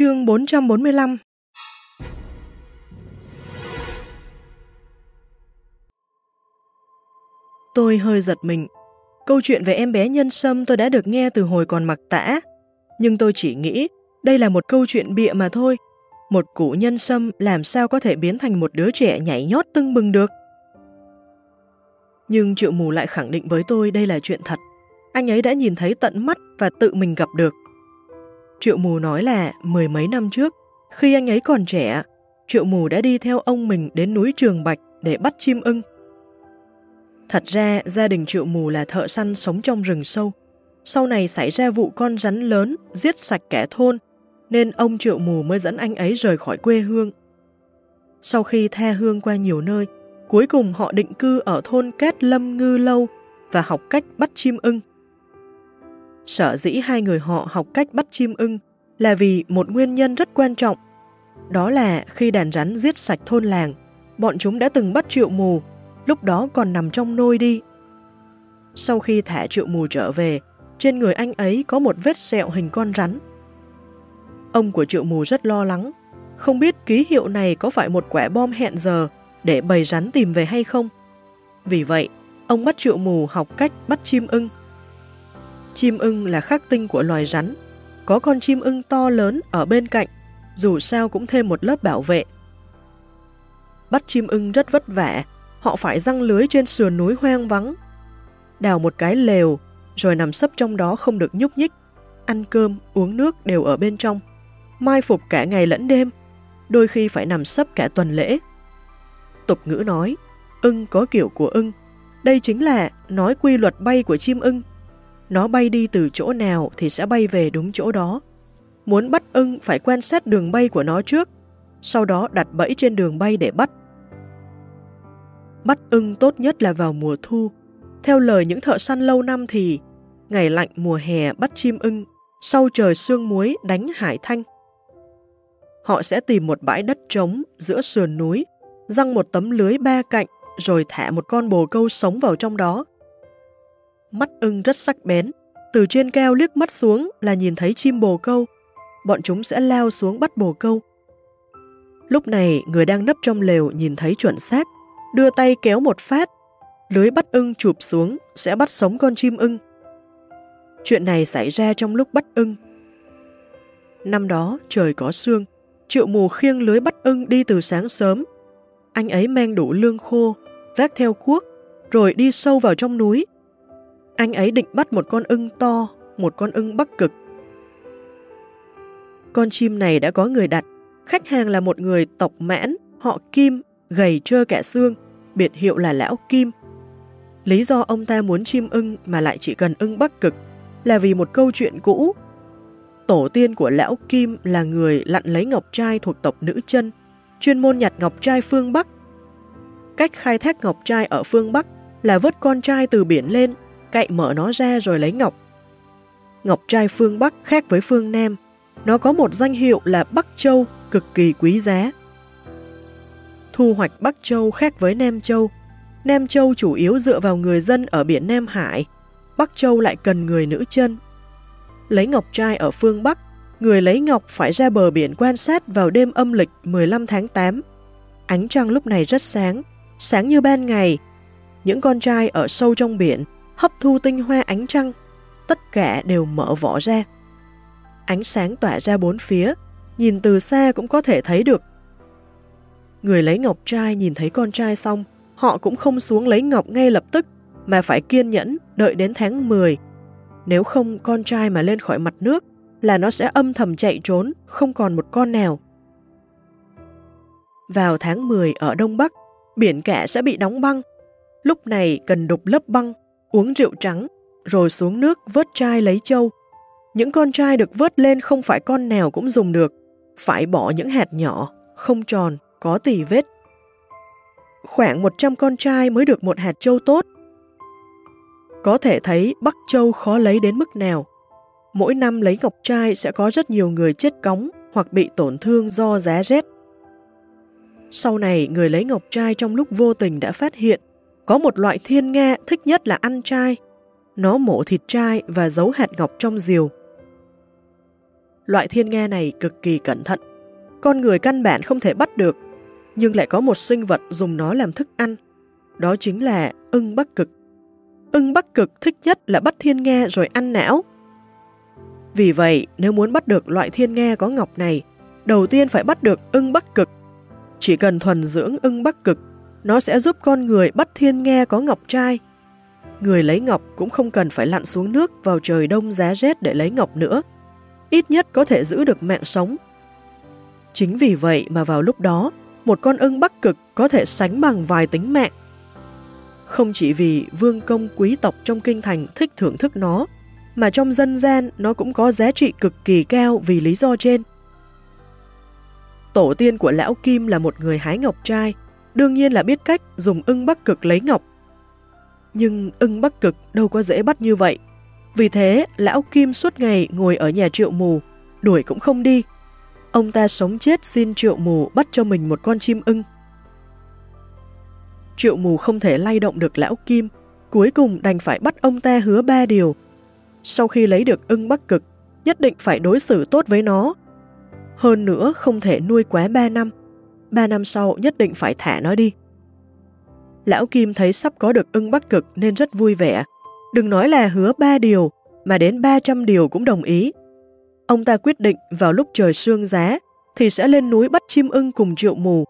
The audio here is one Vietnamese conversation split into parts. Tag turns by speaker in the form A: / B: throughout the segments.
A: Chương 445 Tôi hơi giật mình. Câu chuyện về em bé nhân sâm tôi đã được nghe từ hồi còn mặc tã. Nhưng tôi chỉ nghĩ đây là một câu chuyện bịa mà thôi. Một củ nhân sâm làm sao có thể biến thành một đứa trẻ nhảy nhót tưng bừng được. Nhưng triệu mù lại khẳng định với tôi đây là chuyện thật. Anh ấy đã nhìn thấy tận mắt và tự mình gặp được. Triệu mù nói là mười mấy năm trước, khi anh ấy còn trẻ, triệu mù đã đi theo ông mình đến núi Trường Bạch để bắt chim ưng. Thật ra, gia đình triệu mù là thợ săn sống trong rừng sâu. Sau này xảy ra vụ con rắn lớn giết sạch kẻ thôn, nên ông triệu mù mới dẫn anh ấy rời khỏi quê hương. Sau khi tha hương qua nhiều nơi, cuối cùng họ định cư ở thôn Cát Lâm Ngư Lâu và học cách bắt chim ưng. Sở dĩ hai người họ học cách bắt chim ưng là vì một nguyên nhân rất quan trọng. Đó là khi đàn rắn giết sạch thôn làng, bọn chúng đã từng bắt triệu mù, lúc đó còn nằm trong nôi đi. Sau khi thả triệu mù trở về, trên người anh ấy có một vết sẹo hình con rắn. Ông của triệu mù rất lo lắng, không biết ký hiệu này có phải một quả bom hẹn giờ để bầy rắn tìm về hay không. Vì vậy, ông bắt triệu mù học cách bắt chim ưng. Chim ưng là khắc tinh của loài rắn. Có con chim ưng to lớn ở bên cạnh, dù sao cũng thêm một lớp bảo vệ. Bắt chim ưng rất vất vả, họ phải răng lưới trên sườn núi hoang vắng. Đào một cái lều, rồi nằm sấp trong đó không được nhúc nhích. Ăn cơm, uống nước đều ở bên trong. Mai phục cả ngày lẫn đêm, đôi khi phải nằm sấp cả tuần lễ. Tục ngữ nói, ưng có kiểu của ưng. Đây chính là nói quy luật bay của chim ưng nó bay đi từ chỗ nào thì sẽ bay về đúng chỗ đó. Muốn bắt ưng phải quan sát đường bay của nó trước, sau đó đặt bẫy trên đường bay để bắt. Bắt ưng tốt nhất là vào mùa thu. Theo lời những thợ săn lâu năm thì ngày lạnh mùa hè bắt chim ưng, sau trời sương muối đánh hải thanh. Họ sẽ tìm một bãi đất trống giữa sườn núi, răng một tấm lưới ba cạnh rồi thả một con bồ câu sống vào trong đó. Mắt ưng rất sắc bén, từ trên cao liếc mắt xuống là nhìn thấy chim bồ câu. Bọn chúng sẽ lao xuống bắt bồ câu. Lúc này, người đang nấp trong lều nhìn thấy chuẩn xác, đưa tay kéo một phát, lưới bắt ưng chụp xuống sẽ bắt sống con chim ưng. Chuyện này xảy ra trong lúc bắt ưng. Năm đó, trời có sương, triệu mù khiêng lưới bắt ưng đi từ sáng sớm. Anh ấy mang đủ lương khô, vác theo cuốc, rồi đi sâu vào trong núi, anh ấy định bắt một con ưng to, một con ưng bắc cực. Con chim này đã có người đặt, khách hàng là một người tộc mãn, họ Kim, gầy trơ cả xương, biệt hiệu là Lão Kim. Lý do ông ta muốn chim ưng mà lại chỉ cần ưng bắc cực là vì một câu chuyện cũ. Tổ tiên của Lão Kim là người lặn lấy ngọc trai thuộc tộc nữ chân, chuyên môn nhặt ngọc trai phương Bắc. Cách khai thác ngọc trai ở phương Bắc là vớt con trai từ biển lên cậy mở nó ra rồi lấy ngọc. Ngọc trai phương Bắc khác với phương Nam, nó có một danh hiệu là Bắc Châu cực kỳ quý giá. Thu hoạch Bắc Châu khác với Nam Châu. Nam Châu chủ yếu dựa vào người dân ở biển Nam Hải, Bắc Châu lại cần người nữ chân. Lấy ngọc trai ở phương Bắc, người lấy ngọc phải ra bờ biển quan sát vào đêm âm lịch 15 tháng 8. Ánh trăng lúc này rất sáng, sáng như ban ngày. Những con trai ở sâu trong biển hấp thu tinh hoa ánh trăng, tất cả đều mở vỏ ra. Ánh sáng tỏa ra bốn phía, nhìn từ xa cũng có thể thấy được. Người lấy ngọc trai nhìn thấy con trai xong, họ cũng không xuống lấy ngọc ngay lập tức, mà phải kiên nhẫn đợi đến tháng 10. Nếu không con trai mà lên khỏi mặt nước, là nó sẽ âm thầm chạy trốn, không còn một con nào. Vào tháng 10 ở Đông Bắc, biển cả sẽ bị đóng băng. Lúc này cần đục lớp băng uống rượu trắng, rồi xuống nước vớt trai lấy châu. Những con trai được vớt lên không phải con nào cũng dùng được, phải bỏ những hạt nhỏ, không tròn, có tỉ vết. Khoảng 100 con trai mới được một hạt châu tốt. Có thể thấy Bắc Châu khó lấy đến mức nào. Mỗi năm lấy ngọc trai sẽ có rất nhiều người chết cống hoặc bị tổn thương do giá rét. Sau này, người lấy ngọc trai trong lúc vô tình đã phát hiện có một loại thiên nga thích nhất là ăn trai. Nó mổ thịt trai và giấu hạt ngọc trong diều. loại thiên nga này cực kỳ cẩn thận. Con người căn bản không thể bắt được, nhưng lại có một sinh vật dùng nó làm thức ăn. Đó chính là ưng bắc cực. Ưng bắc cực thích nhất là bắt thiên nga rồi ăn não. Vì vậy, nếu muốn bắt được loại thiên nga có ngọc này, đầu tiên phải bắt được ưng bắc cực. Chỉ cần thuần dưỡng ưng bắc cực, nó sẽ giúp con người bắt thiên nghe có ngọc trai. Người lấy ngọc cũng không cần phải lặn xuống nước vào trời đông giá rét để lấy ngọc nữa. Ít nhất có thể giữ được mạng sống. Chính vì vậy mà vào lúc đó, một con ưng bắc cực có thể sánh bằng vài tính mạng. Không chỉ vì vương công quý tộc trong kinh thành thích thưởng thức nó, mà trong dân gian nó cũng có giá trị cực kỳ cao vì lý do trên. Tổ tiên của Lão Kim là một người hái ngọc trai, đương nhiên là biết cách dùng ưng bắc cực lấy ngọc. Nhưng ưng bắc cực đâu có dễ bắt như vậy. Vì thế, Lão Kim suốt ngày ngồi ở nhà triệu mù, đuổi cũng không đi. Ông ta sống chết xin triệu mù bắt cho mình một con chim ưng. Triệu mù không thể lay động được Lão Kim, cuối cùng đành phải bắt ông ta hứa ba điều sau khi lấy được ưng bắc cực, nhất định phải đối xử tốt với nó. Hơn nữa không thể nuôi quá ba năm. Ba năm sau nhất định phải thả nó đi. Lão Kim thấy sắp có được ưng bắc cực nên rất vui vẻ. Đừng nói là hứa ba điều, mà đến 300 điều cũng đồng ý. Ông ta quyết định vào lúc trời sương giá thì sẽ lên núi bắt chim ưng cùng triệu mù.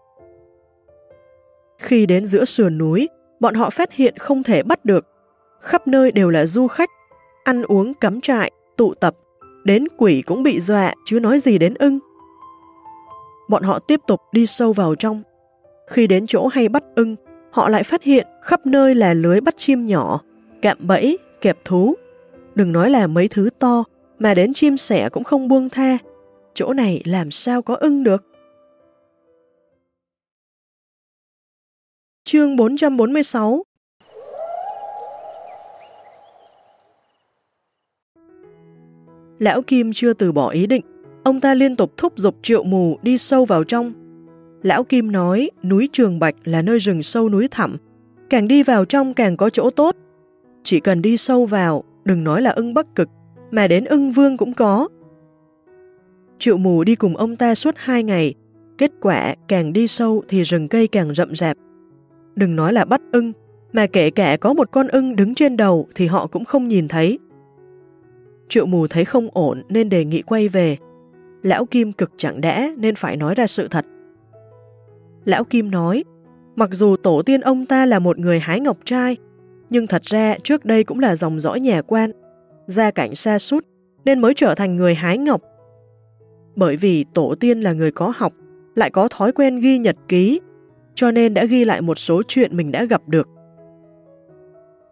A: Khi đến giữa sườn núi, bọn họ phát hiện không thể bắt được. Khắp nơi đều là du khách ăn uống cắm trại, tụ tập, đến quỷ cũng bị dọa chứ nói gì đến ưng. Bọn họ tiếp tục đi sâu vào trong. Khi đến chỗ hay bắt ưng, họ lại phát hiện khắp nơi là lưới bắt chim nhỏ, cạm bẫy, kẹp thú. Đừng nói là mấy thứ to, mà đến chim sẻ cũng không buông tha. Chỗ này làm sao có ưng được? Chương 446 Lão Kim chưa từ bỏ ý định, ông ta liên tục thúc giục triệu mù đi sâu vào trong. Lão Kim nói núi Trường Bạch là nơi rừng sâu núi thẳm, càng đi vào trong càng có chỗ tốt. Chỉ cần đi sâu vào, đừng nói là ưng bắc cực, mà đến ưng vương cũng có. Triệu mù đi cùng ông ta suốt hai ngày, kết quả càng đi sâu thì rừng cây càng rậm rạp. Đừng nói là bắt ưng, mà kể cả có một con ưng đứng trên đầu thì họ cũng không nhìn thấy. Triệu mù thấy không ổn nên đề nghị quay về. Lão Kim cực chẳng đẽ nên phải nói ra sự thật. Lão Kim nói, mặc dù tổ tiên ông ta là một người hái ngọc trai, nhưng thật ra trước đây cũng là dòng dõi nhà quan, gia cảnh xa sút nên mới trở thành người hái ngọc. Bởi vì tổ tiên là người có học, lại có thói quen ghi nhật ký, cho nên đã ghi lại một số chuyện mình đã gặp được.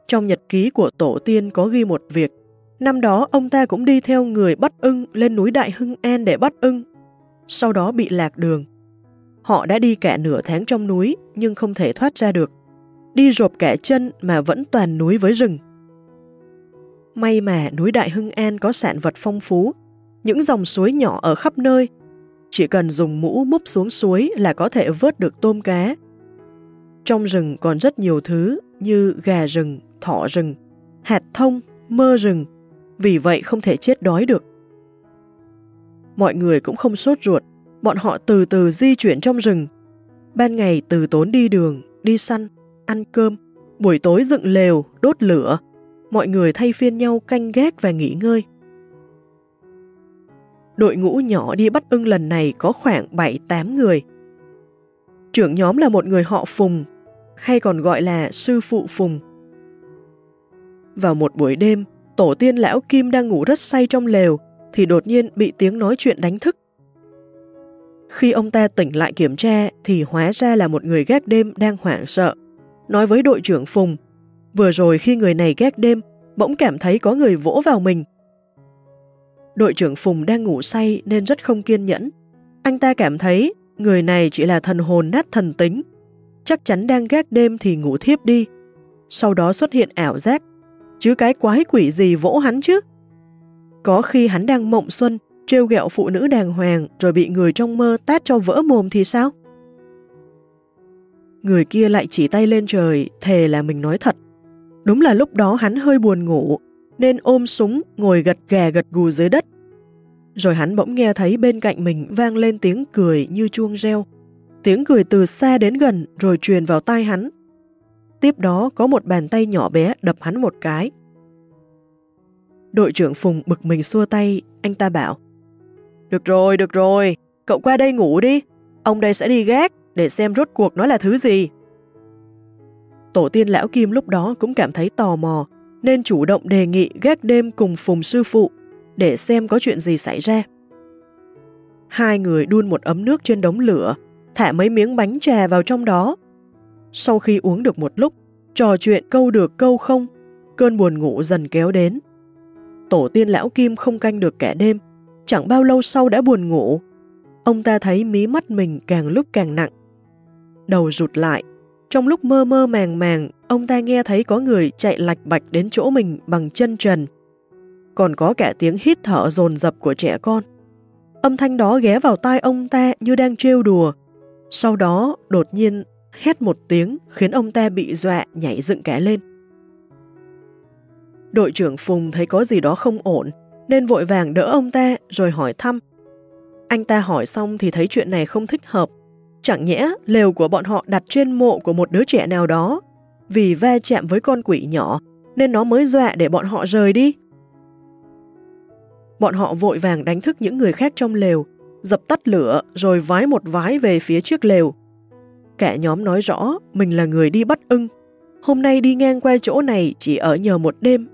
A: Trong nhật ký của tổ tiên có ghi một việc Năm đó ông ta cũng đi theo người bắt ưng lên núi Đại Hưng An để bắt ưng, sau đó bị lạc đường. Họ đã đi cả nửa tháng trong núi nhưng không thể thoát ra được. Đi rộp cả chân mà vẫn toàn núi với rừng. May mà núi Đại Hưng An có sản vật phong phú, những dòng suối nhỏ ở khắp nơi. Chỉ cần dùng mũ múc xuống suối là có thể vớt được tôm cá. Trong rừng còn rất nhiều thứ như gà rừng, thỏ rừng, hạt thông, mơ rừng, vì vậy không thể chết đói được. Mọi người cũng không sốt ruột, bọn họ từ từ di chuyển trong rừng. Ban ngày từ tốn đi đường, đi săn, ăn cơm, buổi tối dựng lều, đốt lửa, mọi người thay phiên nhau canh gác và nghỉ ngơi. Đội ngũ nhỏ đi bắt ưng lần này có khoảng 7-8 người. Trưởng nhóm là một người họ Phùng, hay còn gọi là sư phụ Phùng. Vào một buổi đêm, tổ tiên lão Kim đang ngủ rất say trong lều, thì đột nhiên bị tiếng nói chuyện đánh thức. Khi ông ta tỉnh lại kiểm tra thì hóa ra là một người gác đêm đang hoảng sợ. Nói với đội trưởng Phùng, vừa rồi khi người này gác đêm, bỗng cảm thấy có người vỗ vào mình. Đội trưởng Phùng đang ngủ say nên rất không kiên nhẫn. Anh ta cảm thấy người này chỉ là thần hồn nát thần tính. Chắc chắn đang gác đêm thì ngủ thiếp đi. Sau đó xuất hiện ảo giác chứ cái quái quỷ gì vỗ hắn chứ. Có khi hắn đang mộng xuân, trêu ghẹo phụ nữ đàng hoàng rồi bị người trong mơ tát cho vỡ mồm thì sao? Người kia lại chỉ tay lên trời, thề là mình nói thật. Đúng là lúc đó hắn hơi buồn ngủ, nên ôm súng ngồi gật gà gật gù dưới đất. Rồi hắn bỗng nghe thấy bên cạnh mình vang lên tiếng cười như chuông reo. Tiếng cười từ xa đến gần rồi truyền vào tai hắn. Tiếp đó có một bàn tay nhỏ bé đập hắn một cái. Đội trưởng Phùng bực mình xua tay, anh ta bảo Được rồi, được rồi, cậu qua đây ngủ đi, ông đây sẽ đi gác để xem rốt cuộc nó là thứ gì. Tổ tiên Lão Kim lúc đó cũng cảm thấy tò mò, nên chủ động đề nghị gác đêm cùng Phùng sư phụ để xem có chuyện gì xảy ra. Hai người đun một ấm nước trên đống lửa, thả mấy miếng bánh trà vào trong đó. Sau khi uống được một lúc, trò chuyện câu được câu không, cơn buồn ngủ dần kéo đến. Tổ tiên lão Kim không canh được cả đêm, chẳng bao lâu sau đã buồn ngủ. Ông ta thấy mí mắt mình càng lúc càng nặng. Đầu rụt lại, trong lúc mơ mơ màng màng, ông ta nghe thấy có người chạy lạch bạch đến chỗ mình bằng chân trần. Còn có cả tiếng hít thở dồn dập của trẻ con. Âm thanh đó ghé vào tai ông ta như đang trêu đùa. Sau đó, đột nhiên, hét một tiếng khiến ông ta bị dọa nhảy dựng cả lên. Đội trưởng Phùng thấy có gì đó không ổn, nên vội vàng đỡ ông ta rồi hỏi thăm. Anh ta hỏi xong thì thấy chuyện này không thích hợp. Chẳng nhẽ lều của bọn họ đặt trên mộ của một đứa trẻ nào đó, vì va chạm với con quỷ nhỏ nên nó mới dọa để bọn họ rời đi. Bọn họ vội vàng đánh thức những người khác trong lều, dập tắt lửa rồi vái một vái về phía trước lều. Cả nhóm nói rõ mình là người đi bắt ưng. Hôm nay đi ngang qua chỗ này chỉ ở nhờ một đêm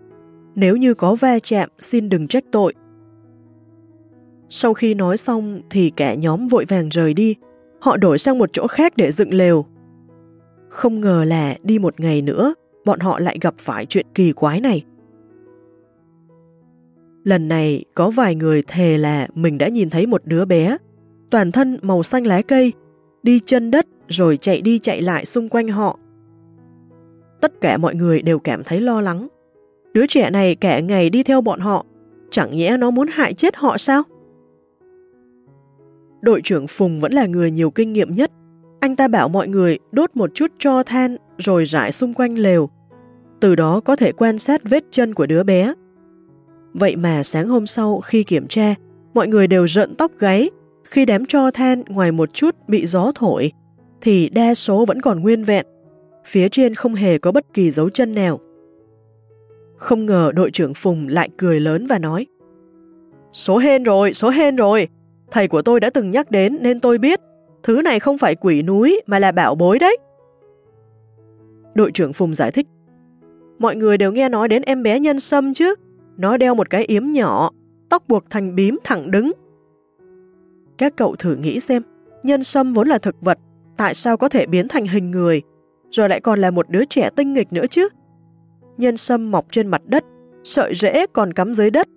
A: nếu như có va chạm xin đừng trách tội. Sau khi nói xong thì cả nhóm vội vàng rời đi, họ đổi sang một chỗ khác để dựng lều. Không ngờ là đi một ngày nữa, bọn họ lại gặp phải chuyện kỳ quái này. Lần này có vài người thề là mình đã nhìn thấy một đứa bé, toàn thân màu xanh lá cây, đi chân đất rồi chạy đi chạy lại xung quanh họ. Tất cả mọi người đều cảm thấy lo lắng. Đứa trẻ này cả ngày đi theo bọn họ, chẳng nhẽ nó muốn hại chết họ sao? Đội trưởng Phùng vẫn là người nhiều kinh nghiệm nhất. Anh ta bảo mọi người đốt một chút cho than rồi rải xung quanh lều. Từ đó có thể quan sát vết chân của đứa bé. Vậy mà sáng hôm sau khi kiểm tra, mọi người đều rợn tóc gáy khi đám cho than ngoài một chút bị gió thổi, thì đa số vẫn còn nguyên vẹn. Phía trên không hề có bất kỳ dấu chân nào. Không ngờ đội trưởng Phùng lại cười lớn và nói Số hên rồi, số hên rồi. Thầy của tôi đã từng nhắc đến nên tôi biết thứ này không phải quỷ núi mà là bảo bối đấy. Đội trưởng Phùng giải thích Mọi người đều nghe nói đến em bé nhân sâm chứ. Nó đeo một cái yếm nhỏ, tóc buộc thành bím thẳng đứng. Các cậu thử nghĩ xem, nhân sâm vốn là thực vật, tại sao có thể biến thành hình người, rồi lại còn là một đứa trẻ tinh nghịch nữa chứ? nhân sâm mọc trên mặt đất, sợi rễ còn cắm dưới đất,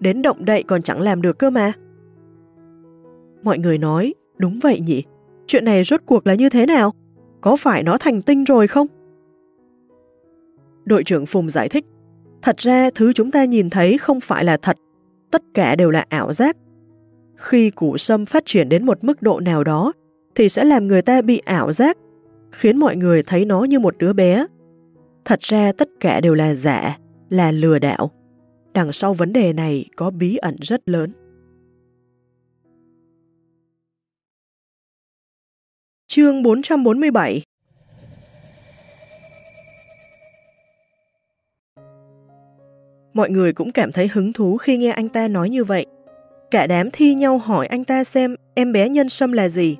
A: đến động đậy còn chẳng làm được cơ mà. Mọi người nói, đúng vậy nhỉ, chuyện này rốt cuộc là như thế nào? Có phải nó thành tinh rồi không? Đội trưởng Phùng giải thích, thật ra thứ chúng ta nhìn thấy không phải là thật, tất cả đều là ảo giác. Khi củ sâm phát triển đến một mức độ nào đó, thì sẽ làm người ta bị ảo giác, khiến mọi người thấy nó như một đứa bé, Thật ra tất cả đều là giả, là lừa đảo. Đằng sau vấn đề này có bí ẩn rất lớn. Chương 447 Mọi người cũng cảm thấy hứng thú khi nghe anh ta nói như vậy. Cả đám thi nhau hỏi anh ta xem em bé nhân sâm là gì.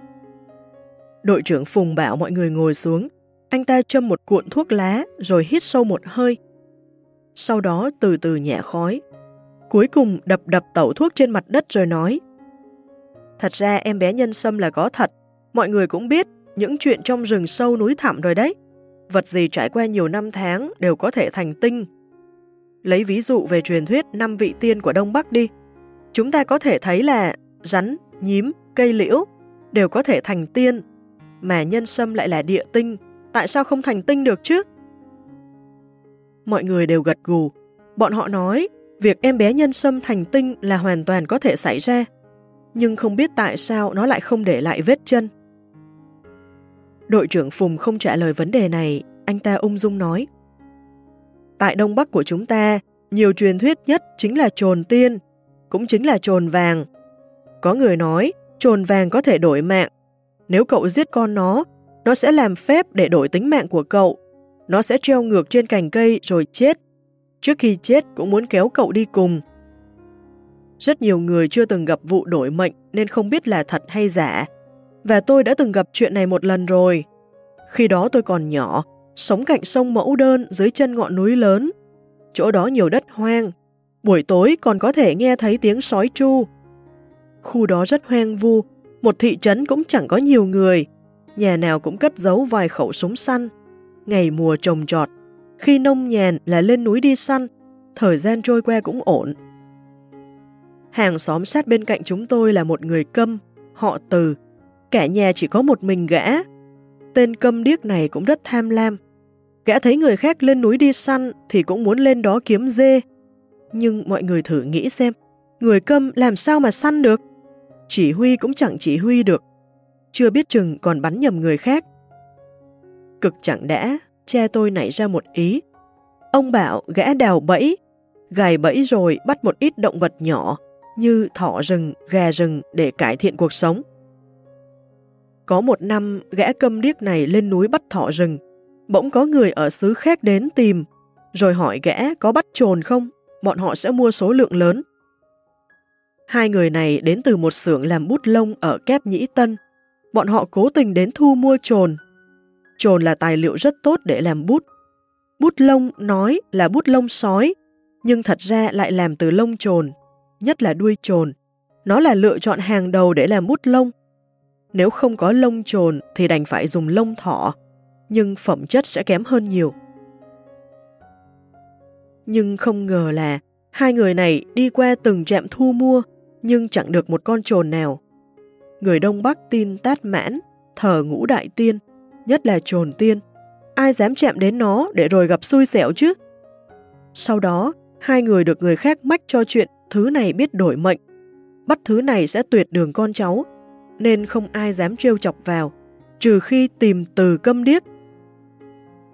A: Đội trưởng Phùng bảo mọi người ngồi xuống, anh ta châm một cuộn thuốc lá rồi hít sâu một hơi. Sau đó từ từ nhẹ khói. Cuối cùng đập đập tẩu thuốc trên mặt đất rồi nói Thật ra em bé nhân sâm là có thật. Mọi người cũng biết những chuyện trong rừng sâu núi thẳm rồi đấy. Vật gì trải qua nhiều năm tháng đều có thể thành tinh. Lấy ví dụ về truyền thuyết năm vị tiên của Đông Bắc đi. Chúng ta có thể thấy là rắn, nhím, cây liễu đều có thể thành tiên, mà nhân sâm lại là địa tinh, tại sao không thành tinh được chứ? Mọi người đều gật gù. Bọn họ nói, việc em bé nhân sâm thành tinh là hoàn toàn có thể xảy ra, nhưng không biết tại sao nó lại không để lại vết chân. Đội trưởng Phùng không trả lời vấn đề này, anh ta ung dung nói. Tại Đông Bắc của chúng ta, nhiều truyền thuyết nhất chính là trồn tiên, cũng chính là trồn vàng, Có người nói, trồn vàng có thể đổi mạng. Nếu cậu giết con nó, nó sẽ làm phép để đổi tính mạng của cậu. Nó sẽ treo ngược trên cành cây rồi chết. Trước khi chết cũng muốn kéo cậu đi cùng. Rất nhiều người chưa từng gặp vụ đổi mệnh nên không biết là thật hay giả. Và tôi đã từng gặp chuyện này một lần rồi. Khi đó tôi còn nhỏ, sống cạnh sông Mẫu Đơn dưới chân ngọn núi lớn. Chỗ đó nhiều đất hoang. Buổi tối còn có thể nghe thấy tiếng sói tru. Khu đó rất hoang vu, một thị trấn cũng chẳng có nhiều người. Nhà nào cũng cất giấu vài khẩu súng săn. Ngày mùa trồng trọt, khi nông nhàn là lên núi đi săn, thời gian trôi qua cũng ổn. Hàng xóm sát bên cạnh chúng tôi là một người câm, họ từ. Cả nhà chỉ có một mình gã. Tên câm điếc này cũng rất tham lam. Gã thấy người khác lên núi đi săn thì cũng muốn lên đó kiếm dê. Nhưng mọi người thử nghĩ xem, người câm làm sao mà săn được? Chỉ huy cũng chẳng chỉ huy được. Chưa biết chừng còn bắn nhầm người khác. Cực chẳng đã, cha tôi nảy ra một ý. Ông bảo gã đào bẫy, gài bẫy rồi bắt một ít động vật nhỏ, như thỏ rừng, gà rừng để cải thiện cuộc sống. Có một năm, gã câm điếc này lên núi bắt thỏ rừng. Bỗng có người ở xứ khác đến tìm, rồi hỏi gã có bắt trồn không, bọn họ sẽ mua số lượng lớn. Hai người này đến từ một xưởng làm bút lông ở Kép Nhĩ Tân. Bọn họ cố tình đến thu mua trồn. Trồn là tài liệu rất tốt để làm bút. Bút lông nói là bút lông sói, nhưng thật ra lại làm từ lông trồn nhất là đuôi trồn. Nó là lựa chọn hàng đầu để làm bút lông. Nếu không có lông trồn thì đành phải dùng lông thỏ, nhưng phẩm chất sẽ kém hơn nhiều. Nhưng không ngờ là hai người này đi qua từng trạm thu mua nhưng chẳng được một con trồn nào. Người Đông Bắc tin tát mãn, thờ ngũ đại tiên, nhất là trồn tiên. Ai dám chạm đến nó để rồi gặp xui xẻo chứ? Sau đó, hai người được người khác mách cho chuyện thứ này biết đổi mệnh, bắt thứ này sẽ tuyệt đường con cháu, nên không ai dám trêu chọc vào, trừ khi tìm từ câm điếc.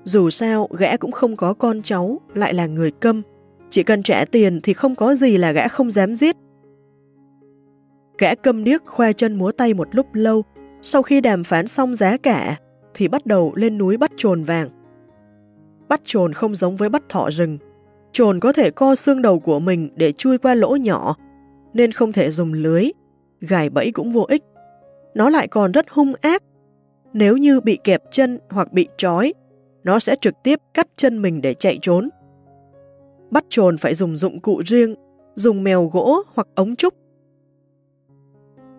A: Dù sao, gã cũng không có con cháu, lại là người câm, chỉ cần trả tiền thì không có gì là gã không dám giết. Gã câm điếc khoe chân múa tay một lúc lâu, sau khi đàm phán xong giá cả, thì bắt đầu lên núi bắt trồn vàng. Bắt trồn không giống với bắt thỏ rừng, Trồn có thể co xương đầu của mình để chui qua lỗ nhỏ, nên không thể dùng lưới, gài bẫy cũng vô ích. Nó lại còn rất hung ác. Nếu như bị kẹp chân hoặc bị trói, nó sẽ trực tiếp cắt chân mình để chạy trốn. Bắt trồn phải dùng dụng cụ riêng, dùng mèo gỗ hoặc ống trúc.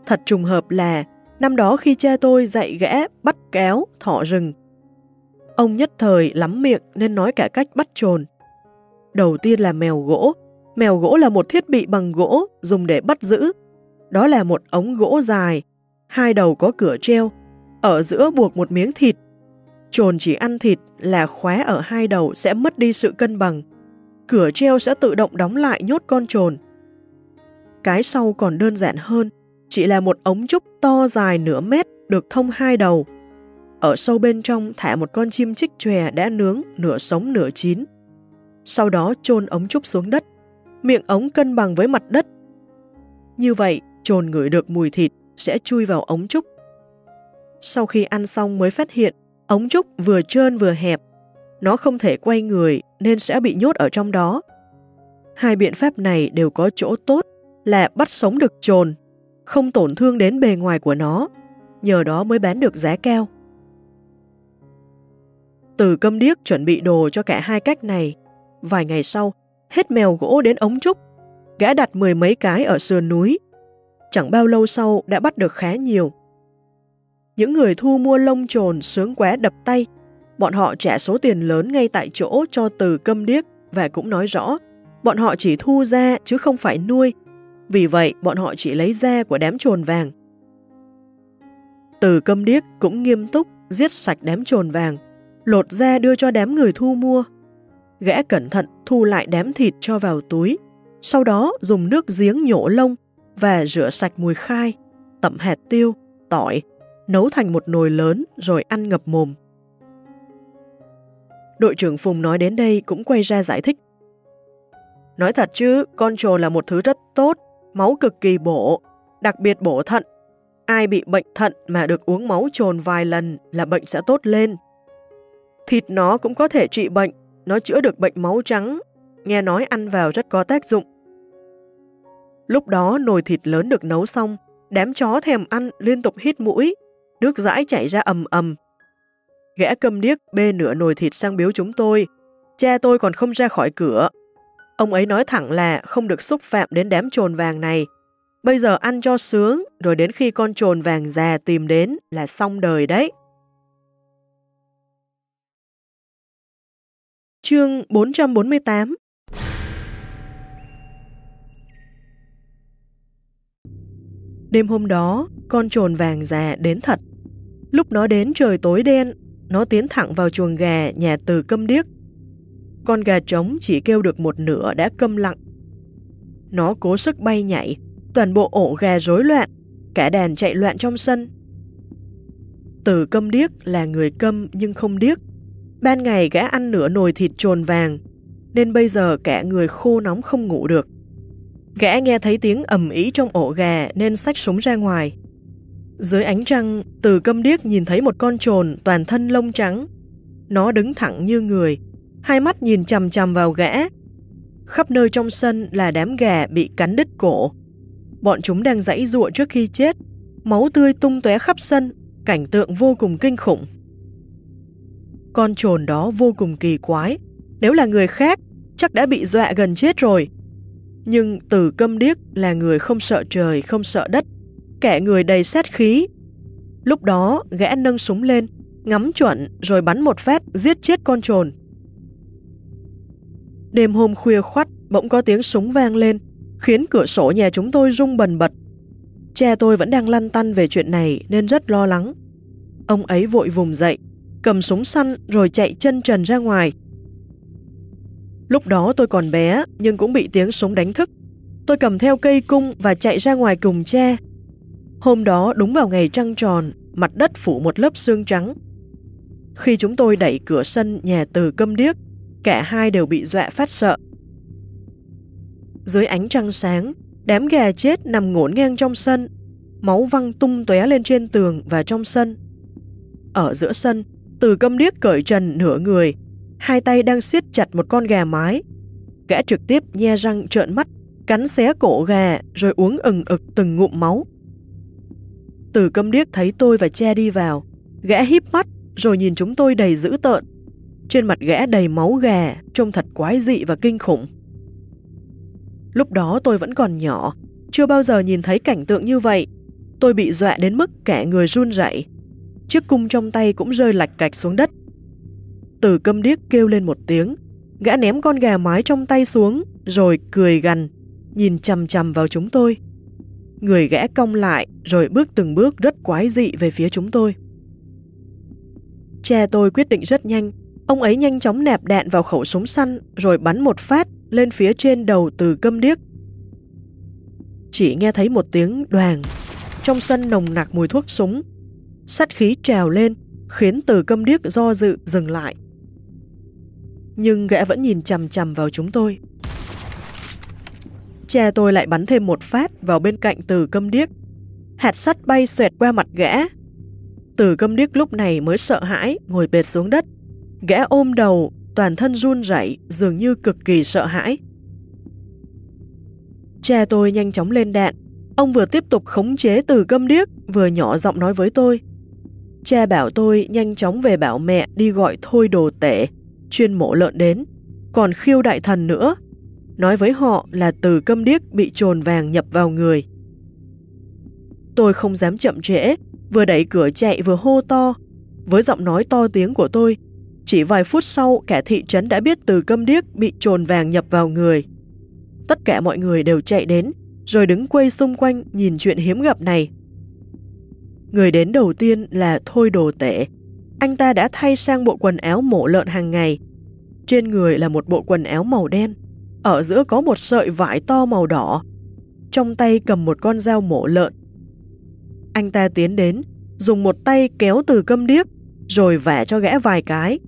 A: Thật trùng hợp là năm đó khi cha tôi dạy gã bắt kéo, thỏ rừng, ông nhất thời lắm miệng nên nói cả cách bắt trồn. Đầu tiên là mèo gỗ. Mèo gỗ là một thiết bị bằng gỗ dùng để bắt giữ. Đó là một ống gỗ dài, hai đầu có cửa treo, ở giữa buộc một miếng thịt. Trồn chỉ ăn thịt là khóa ở hai đầu sẽ mất đi sự cân bằng. Cửa treo sẽ tự động đóng lại nhốt con trồn. Cái sau còn đơn giản hơn, chỉ là một ống trúc to dài nửa mét được thông hai đầu. Ở sâu bên trong thả một con chim chích chòe đã nướng, nửa sống nửa chín sau đó chôn ống trúc xuống đất, miệng ống cân bằng với mặt đất. Như vậy, trồn ngửi được mùi thịt sẽ chui vào ống trúc. Sau khi ăn xong mới phát hiện ống trúc vừa trơn vừa hẹp, nó không thể quay người nên sẽ bị nhốt ở trong đó. Hai biện pháp này đều có chỗ tốt là bắt sống được trồn, không tổn thương đến bề ngoài của nó, nhờ đó mới bán được giá cao. Từ câm điếc chuẩn bị đồ cho cả hai cách này, Vài ngày sau, hết mèo gỗ đến ống trúc, gã đặt mười mấy cái ở sườn núi. Chẳng bao lâu sau đã bắt được khá nhiều. Những người thu mua lông trồn sướng quá đập tay, bọn họ trả số tiền lớn ngay tại chỗ cho từ câm điếc và cũng nói rõ, bọn họ chỉ thu ra chứ không phải nuôi, vì vậy bọn họ chỉ lấy da của đám trồn vàng. Từ câm điếc cũng nghiêm túc giết sạch đám trồn vàng, lột da đưa cho đám người thu mua gã cẩn thận thu lại đám thịt cho vào túi, sau đó dùng nước giếng nhổ lông và rửa sạch mùi khai, tẩm hạt tiêu, tỏi, nấu thành một nồi lớn rồi ăn ngập mồm. Đội trưởng Phùng nói đến đây cũng quay ra giải thích. Nói thật chứ, con trồn là một thứ rất tốt, máu cực kỳ bổ. đặc biệt bổ thận. Ai bị bệnh thận mà được uống máu trồn vài lần là bệnh sẽ tốt lên. Thịt nó cũng có thể trị bệnh, nó chữa được bệnh máu trắng, nghe nói ăn vào rất có tác dụng. Lúc đó nồi thịt lớn được nấu xong, đám chó thèm ăn liên tục hít mũi, nước dãi chảy ra ầm ầm. Gã cầm điếc bê nửa nồi thịt sang biếu chúng tôi, cha tôi còn không ra khỏi cửa. Ông ấy nói thẳng là không được xúc phạm đến đám trồn vàng này. Bây giờ ăn cho sướng, rồi đến khi con trồn vàng già tìm đến là xong đời đấy. Chương 448 Đêm hôm đó, con trồn vàng già đến thật. Lúc nó đến trời tối đen, nó tiến thẳng vào chuồng gà nhà từ câm điếc. Con gà trống chỉ kêu được một nửa đã câm lặng. Nó cố sức bay nhảy, toàn bộ ổ gà rối loạn, cả đàn chạy loạn trong sân. Từ câm điếc là người câm nhưng không điếc. Ban ngày gã ăn nửa nồi thịt trồn vàng, nên bây giờ cả người khô nóng không ngủ được. Gã nghe thấy tiếng ầm ý trong ổ gà nên xách súng ra ngoài. Dưới ánh trăng, từ câm điếc nhìn thấy một con trồn toàn thân lông trắng. Nó đứng thẳng như người, hai mắt nhìn chằm chằm vào gã. Khắp nơi trong sân là đám gà bị cắn đứt cổ. Bọn chúng đang giãy giụa trước khi chết, máu tươi tung tóe khắp sân, cảnh tượng vô cùng kinh khủng. Con trồn đó vô cùng kỳ quái, nếu là người khác, chắc đã bị dọa gần chết rồi. Nhưng từ câm điếc là người không sợ trời, không sợ đất, kẻ người đầy sát khí. Lúc đó, gã nâng súng lên, ngắm chuẩn rồi bắn một phát giết chết con trồn. Đêm hôm khuya khoắt, bỗng có tiếng súng vang lên, khiến cửa sổ nhà chúng tôi rung bần bật. Cha tôi vẫn đang lăn tăn về chuyện này nên rất lo lắng. Ông ấy vội vùng dậy, cầm súng săn rồi chạy chân trần ra ngoài. Lúc đó tôi còn bé nhưng cũng bị tiếng súng đánh thức. Tôi cầm theo cây cung và chạy ra ngoài cùng cha. Hôm đó đúng vào ngày trăng tròn, mặt đất phủ một lớp xương trắng. Khi chúng tôi đẩy cửa sân nhà từ câm điếc, cả hai đều bị dọa phát sợ. Dưới ánh trăng sáng, đám gà chết nằm ngổn ngang trong sân, máu văng tung tóe lên trên tường và trong sân. Ở giữa sân, từ câm điếc cởi trần nửa người, hai tay đang siết chặt một con gà mái. Gã trực tiếp nhe răng trợn mắt, cắn xé cổ gà rồi uống ừng ực từng ngụm máu. Từ câm điếc thấy tôi và che đi vào, gã híp mắt rồi nhìn chúng tôi đầy dữ tợn. Trên mặt gã đầy máu gà, trông thật quái dị và kinh khủng. Lúc đó tôi vẫn còn nhỏ, chưa bao giờ nhìn thấy cảnh tượng như vậy. Tôi bị dọa đến mức cả người run rẩy. Chiếc cung trong tay cũng rơi lạch cạch xuống đất. Từ câm điếc kêu lên một tiếng, gã ném con gà mái trong tay xuống, rồi cười gằn, nhìn chầm chầm vào chúng tôi. Người gã cong lại, rồi bước từng bước rất quái dị về phía chúng tôi. Cha tôi quyết định rất nhanh, ông ấy nhanh chóng nạp đạn vào khẩu súng săn, rồi bắn một phát lên phía trên đầu từ câm điếc. Chỉ nghe thấy một tiếng đoàn, trong sân nồng nặc mùi thuốc súng, sắt khí trào lên, khiến từ câm điếc do dự dừng lại. Nhưng gã vẫn nhìn chằm chằm vào chúng tôi. Cha tôi lại bắn thêm một phát vào bên cạnh từ câm điếc. Hạt sắt bay xoẹt qua mặt gã. Từ câm điếc lúc này mới sợ hãi, ngồi bệt xuống đất. Gã ôm đầu, toàn thân run rẩy, dường như cực kỳ sợ hãi. Cha tôi nhanh chóng lên đạn. Ông vừa tiếp tục khống chế từ câm điếc, vừa nhỏ giọng nói với tôi. Cha bảo tôi nhanh chóng về bảo mẹ đi gọi thôi đồ tể, chuyên mổ lợn đến, còn khiêu đại thần nữa. Nói với họ là từ câm điếc bị trồn vàng nhập vào người. Tôi không dám chậm trễ, vừa đẩy cửa chạy vừa hô to. Với giọng nói to tiếng của tôi, chỉ vài phút sau cả thị trấn đã biết từ câm điếc bị trồn vàng nhập vào người. Tất cả mọi người đều chạy đến, rồi đứng quay xung quanh nhìn chuyện hiếm gặp này. Người đến đầu tiên là Thôi Đồ tệ Anh ta đã thay sang bộ quần áo mổ lợn hàng ngày. Trên người là một bộ quần áo màu đen. Ở giữa có một sợi vải to màu đỏ. Trong tay cầm một con dao mổ lợn. Anh ta tiến đến, dùng một tay kéo từ câm điếc, rồi vả cho gã vài cái.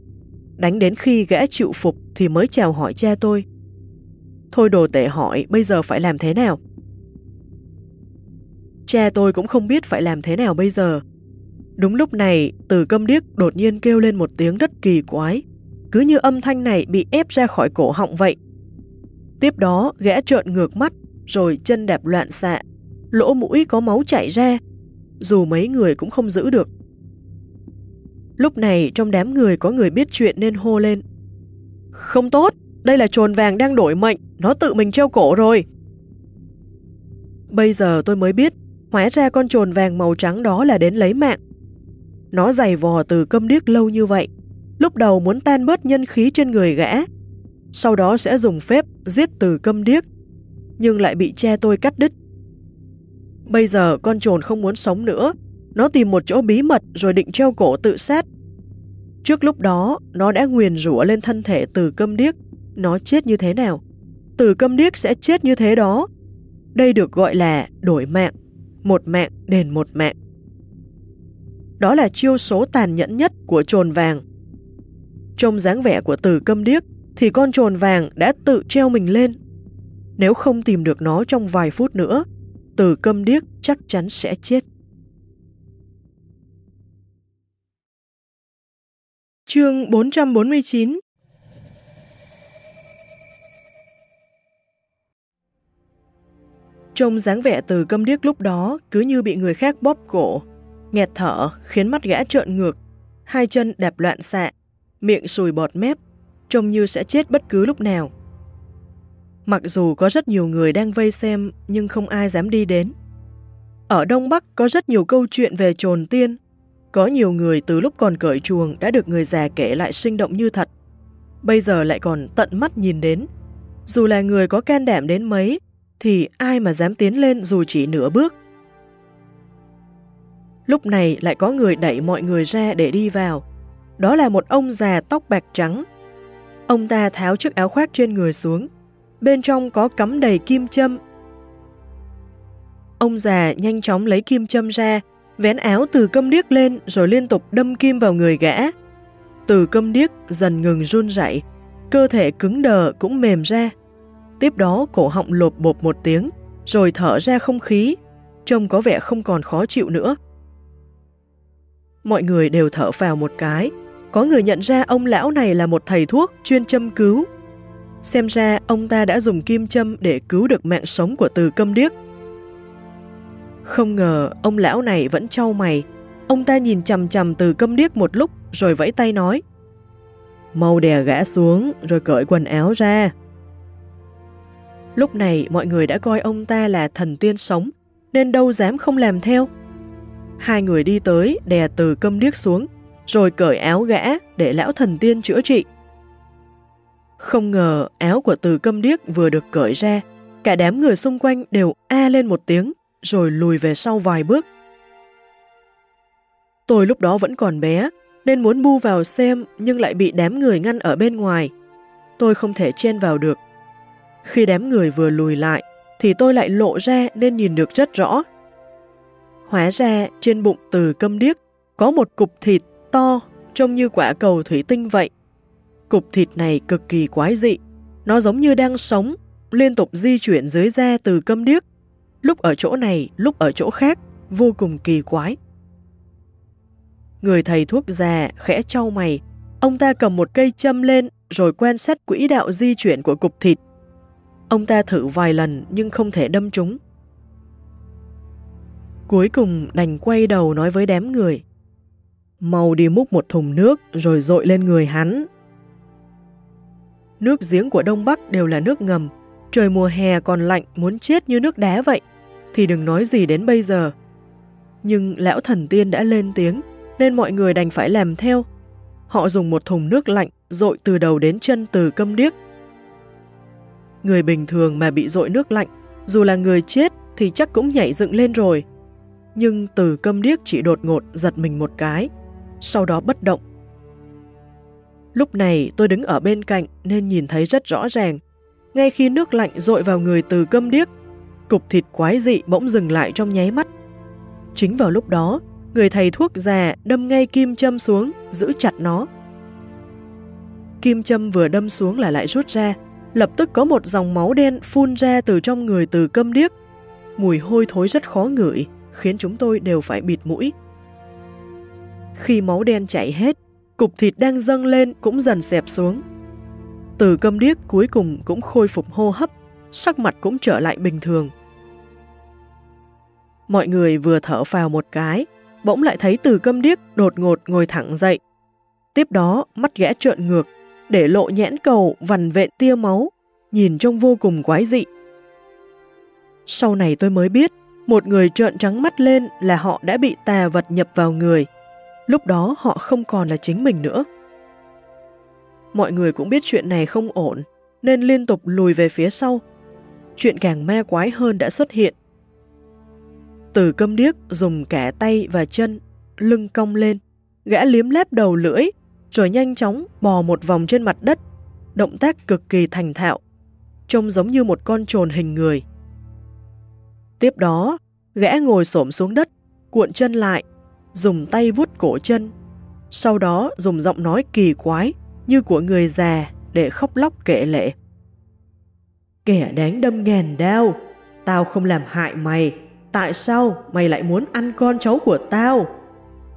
A: Đánh đến khi gã chịu phục thì mới chào hỏi cha tôi. Thôi đồ tệ hỏi bây giờ phải làm thế nào? cha tôi cũng không biết phải làm thế nào bây giờ. Đúng lúc này, từ câm điếc đột nhiên kêu lên một tiếng rất kỳ quái, cứ như âm thanh này bị ép ra khỏi cổ họng vậy. Tiếp đó, gã trợn ngược mắt, rồi chân đạp loạn xạ, lỗ mũi có máu chảy ra, dù mấy người cũng không giữ được. Lúc này trong đám người có người biết chuyện nên hô lên. Không tốt, đây là trồn vàng đang đổi mệnh, nó tự mình treo cổ rồi. Bây giờ tôi mới biết, hóa ra con trồn vàng màu trắng đó là đến lấy mạng. Nó dày vò từ câm điếc lâu như vậy, lúc đầu muốn tan bớt nhân khí trên người gã, sau đó sẽ dùng phép giết từ câm điếc, nhưng lại bị cha tôi cắt đứt. Bây giờ con trồn không muốn sống nữa, nó tìm một chỗ bí mật rồi định treo cổ tự sát. Trước lúc đó, nó đã nguyền rủa lên thân thể từ câm điếc, nó chết như thế nào? Từ câm điếc sẽ chết như thế đó. Đây được gọi là đổi mạng, một mạng đền một mạng. Đó là chiêu số tàn nhẫn nhất của trồn vàng. Trong dáng vẻ của từ câm điếc, thì con trồn vàng đã tự treo mình lên. Nếu không tìm được nó trong vài phút nữa, từ câm điếc chắc chắn sẽ chết. Chương 449 Trông dáng vẻ từ câm điếc lúc đó cứ như bị người khác bóp cổ, nghẹt thở khiến mắt gã trợn ngược, hai chân đạp loạn xạ, miệng sùi bọt mép, trông như sẽ chết bất cứ lúc nào. Mặc dù có rất nhiều người đang vây xem nhưng không ai dám đi đến. Ở Đông Bắc có rất nhiều câu chuyện về trồn tiên. Có nhiều người từ lúc còn cởi chuồng đã được người già kể lại sinh động như thật. Bây giờ lại còn tận mắt nhìn đến. Dù là người có can đảm đến mấy, thì ai mà dám tiến lên dù chỉ nửa bước. Lúc này lại có người đẩy mọi người ra để đi vào. Đó là một ông già tóc bạc trắng. Ông ta tháo chiếc áo khoác trên người xuống, bên trong có cắm đầy kim châm. Ông già nhanh chóng lấy kim châm ra, vén áo từ câm điếc lên rồi liên tục đâm kim vào người gã. Từ câm điếc dần ngừng run rẩy, cơ thể cứng đờ cũng mềm ra. Tiếp đó cổ họng lột bột một tiếng, rồi thở ra không khí, trông có vẻ không còn khó chịu nữa. Mọi người đều thở vào một cái, có người nhận ra ông lão này là một thầy thuốc chuyên châm cứu, Xem ra ông ta đã dùng kim châm để cứu được mạng sống của từ câm điếc. Không ngờ ông lão này vẫn trao mày. Ông ta nhìn chầm chầm từ câm điếc một lúc rồi vẫy tay nói Mau đè gã xuống rồi cởi quần áo ra. Lúc này mọi người đã coi ông ta là thần tiên sống nên đâu dám không làm theo. Hai người đi tới đè từ câm điếc xuống rồi cởi áo gã để lão thần tiên chữa trị. Không ngờ áo của từ câm điếc vừa được cởi ra, cả đám người xung quanh đều a lên một tiếng, rồi lùi về sau vài bước. Tôi lúc đó vẫn còn bé, nên muốn bu vào xem nhưng lại bị đám người ngăn ở bên ngoài. Tôi không thể chen vào được. Khi đám người vừa lùi lại, thì tôi lại lộ ra nên nhìn được rất rõ. Hóa ra trên bụng từ câm điếc có một cục thịt to trông như quả cầu thủy tinh vậy. Cục thịt này cực kỳ quái dị, nó giống như đang sống, liên tục di chuyển dưới da từ câm điếc, lúc ở chỗ này, lúc ở chỗ khác, vô cùng kỳ quái. Người thầy thuốc già khẽ trao mày, ông ta cầm một cây châm lên rồi quan sát quỹ đạo di chuyển của cục thịt. Ông ta thử vài lần nhưng không thể đâm trúng. Cuối cùng đành quay đầu nói với đám người. Mau đi múc một thùng nước rồi dội lên người hắn, Nước giếng của Đông Bắc đều là nước ngầm, trời mùa hè còn lạnh muốn chết như nước đá vậy, thì đừng nói gì đến bây giờ. Nhưng lão thần tiên đã lên tiếng, nên mọi người đành phải làm theo. Họ dùng một thùng nước lạnh dội từ đầu đến chân từ câm điếc. Người bình thường mà bị dội nước lạnh, dù là người chết thì chắc cũng nhảy dựng lên rồi. Nhưng từ câm điếc chỉ đột ngột giật mình một cái, sau đó bất động Lúc này tôi đứng ở bên cạnh nên nhìn thấy rất rõ ràng. Ngay khi nước lạnh dội vào người từ câm điếc, cục thịt quái dị bỗng dừng lại trong nháy mắt. Chính vào lúc đó, người thầy thuốc già đâm ngay kim châm xuống, giữ chặt nó. Kim châm vừa đâm xuống là lại rút ra, lập tức có một dòng máu đen phun ra từ trong người từ câm điếc. Mùi hôi thối rất khó ngửi, khiến chúng tôi đều phải bịt mũi. Khi máu đen chảy hết, cục thịt đang dâng lên cũng dần xẹp xuống. Từ câm điếc cuối cùng cũng khôi phục hô hấp, sắc mặt cũng trở lại bình thường. Mọi người vừa thở vào một cái, bỗng lại thấy từ câm điếc đột ngột ngồi thẳng dậy. Tiếp đó, mắt ghẽ trợn ngược, để lộ nhãn cầu vằn vện tia máu, nhìn trông vô cùng quái dị. Sau này tôi mới biết, một người trợn trắng mắt lên là họ đã bị tà vật nhập vào người. Lúc đó họ không còn là chính mình nữa. Mọi người cũng biết chuyện này không ổn, nên liên tục lùi về phía sau. Chuyện càng ma quái hơn đã xuất hiện. Từ câm điếc dùng cả tay và chân, lưng cong lên, gã liếm lép đầu lưỡi, rồi nhanh chóng bò một vòng trên mặt đất, động tác cực kỳ thành thạo, trông giống như một con trồn hình người. Tiếp đó, gã ngồi xổm xuống đất, cuộn chân lại, dùng tay vuốt cổ chân, sau đó dùng giọng nói kỳ quái như của người già để khóc lóc kệ lệ. Kẻ đáng đâm ngàn đao, tao không làm hại mày, tại sao mày lại muốn ăn con cháu của tao?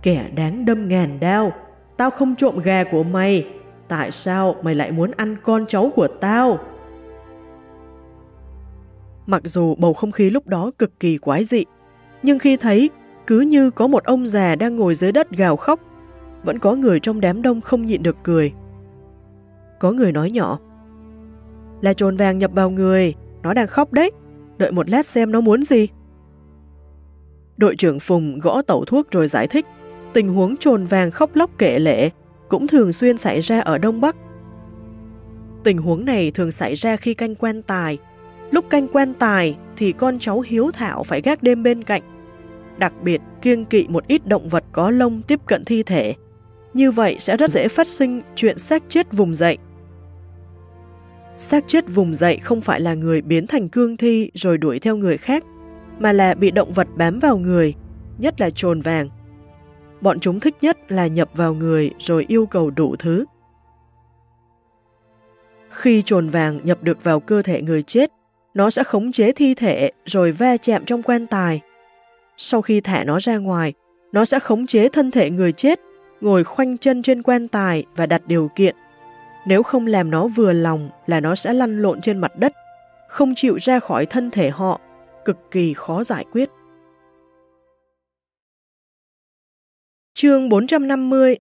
A: Kẻ đáng đâm ngàn đao, tao không trộm gà của mày, tại sao mày lại muốn ăn con cháu của tao? Mặc dù bầu không khí lúc đó cực kỳ quái dị, nhưng khi thấy cứ như có một ông già đang ngồi dưới đất gào khóc, vẫn có người trong đám đông không nhịn được cười. Có người nói nhỏ, là trồn vàng nhập vào người, nó đang khóc đấy, đợi một lát xem nó muốn gì. Đội trưởng Phùng gõ tẩu thuốc rồi giải thích, tình huống trồn vàng khóc lóc kể lệ cũng thường xuyên xảy ra ở Đông Bắc. Tình huống này thường xảy ra khi canh quan tài. Lúc canh quan tài thì con cháu hiếu thảo phải gác đêm bên cạnh. Đặc biệt kiêng kỵ một ít động vật có lông tiếp cận thi thể. Như vậy sẽ rất dễ phát sinh chuyện xác chết vùng dậy. Xác chết vùng dậy không phải là người biến thành cương thi rồi đuổi theo người khác, mà là bị động vật bám vào người, nhất là trồn vàng. Bọn chúng thích nhất là nhập vào người rồi yêu cầu đủ thứ. Khi trồn vàng nhập được vào cơ thể người chết, nó sẽ khống chế thi thể rồi va chạm trong quan tài. Sau khi thả nó ra ngoài, nó sẽ khống chế thân thể người chết, ngồi khoanh chân trên quan tài và đặt điều kiện. Nếu không làm nó vừa lòng là nó sẽ lăn lộn trên mặt đất, không chịu ra khỏi thân thể họ, cực kỳ khó giải quyết. Chương 450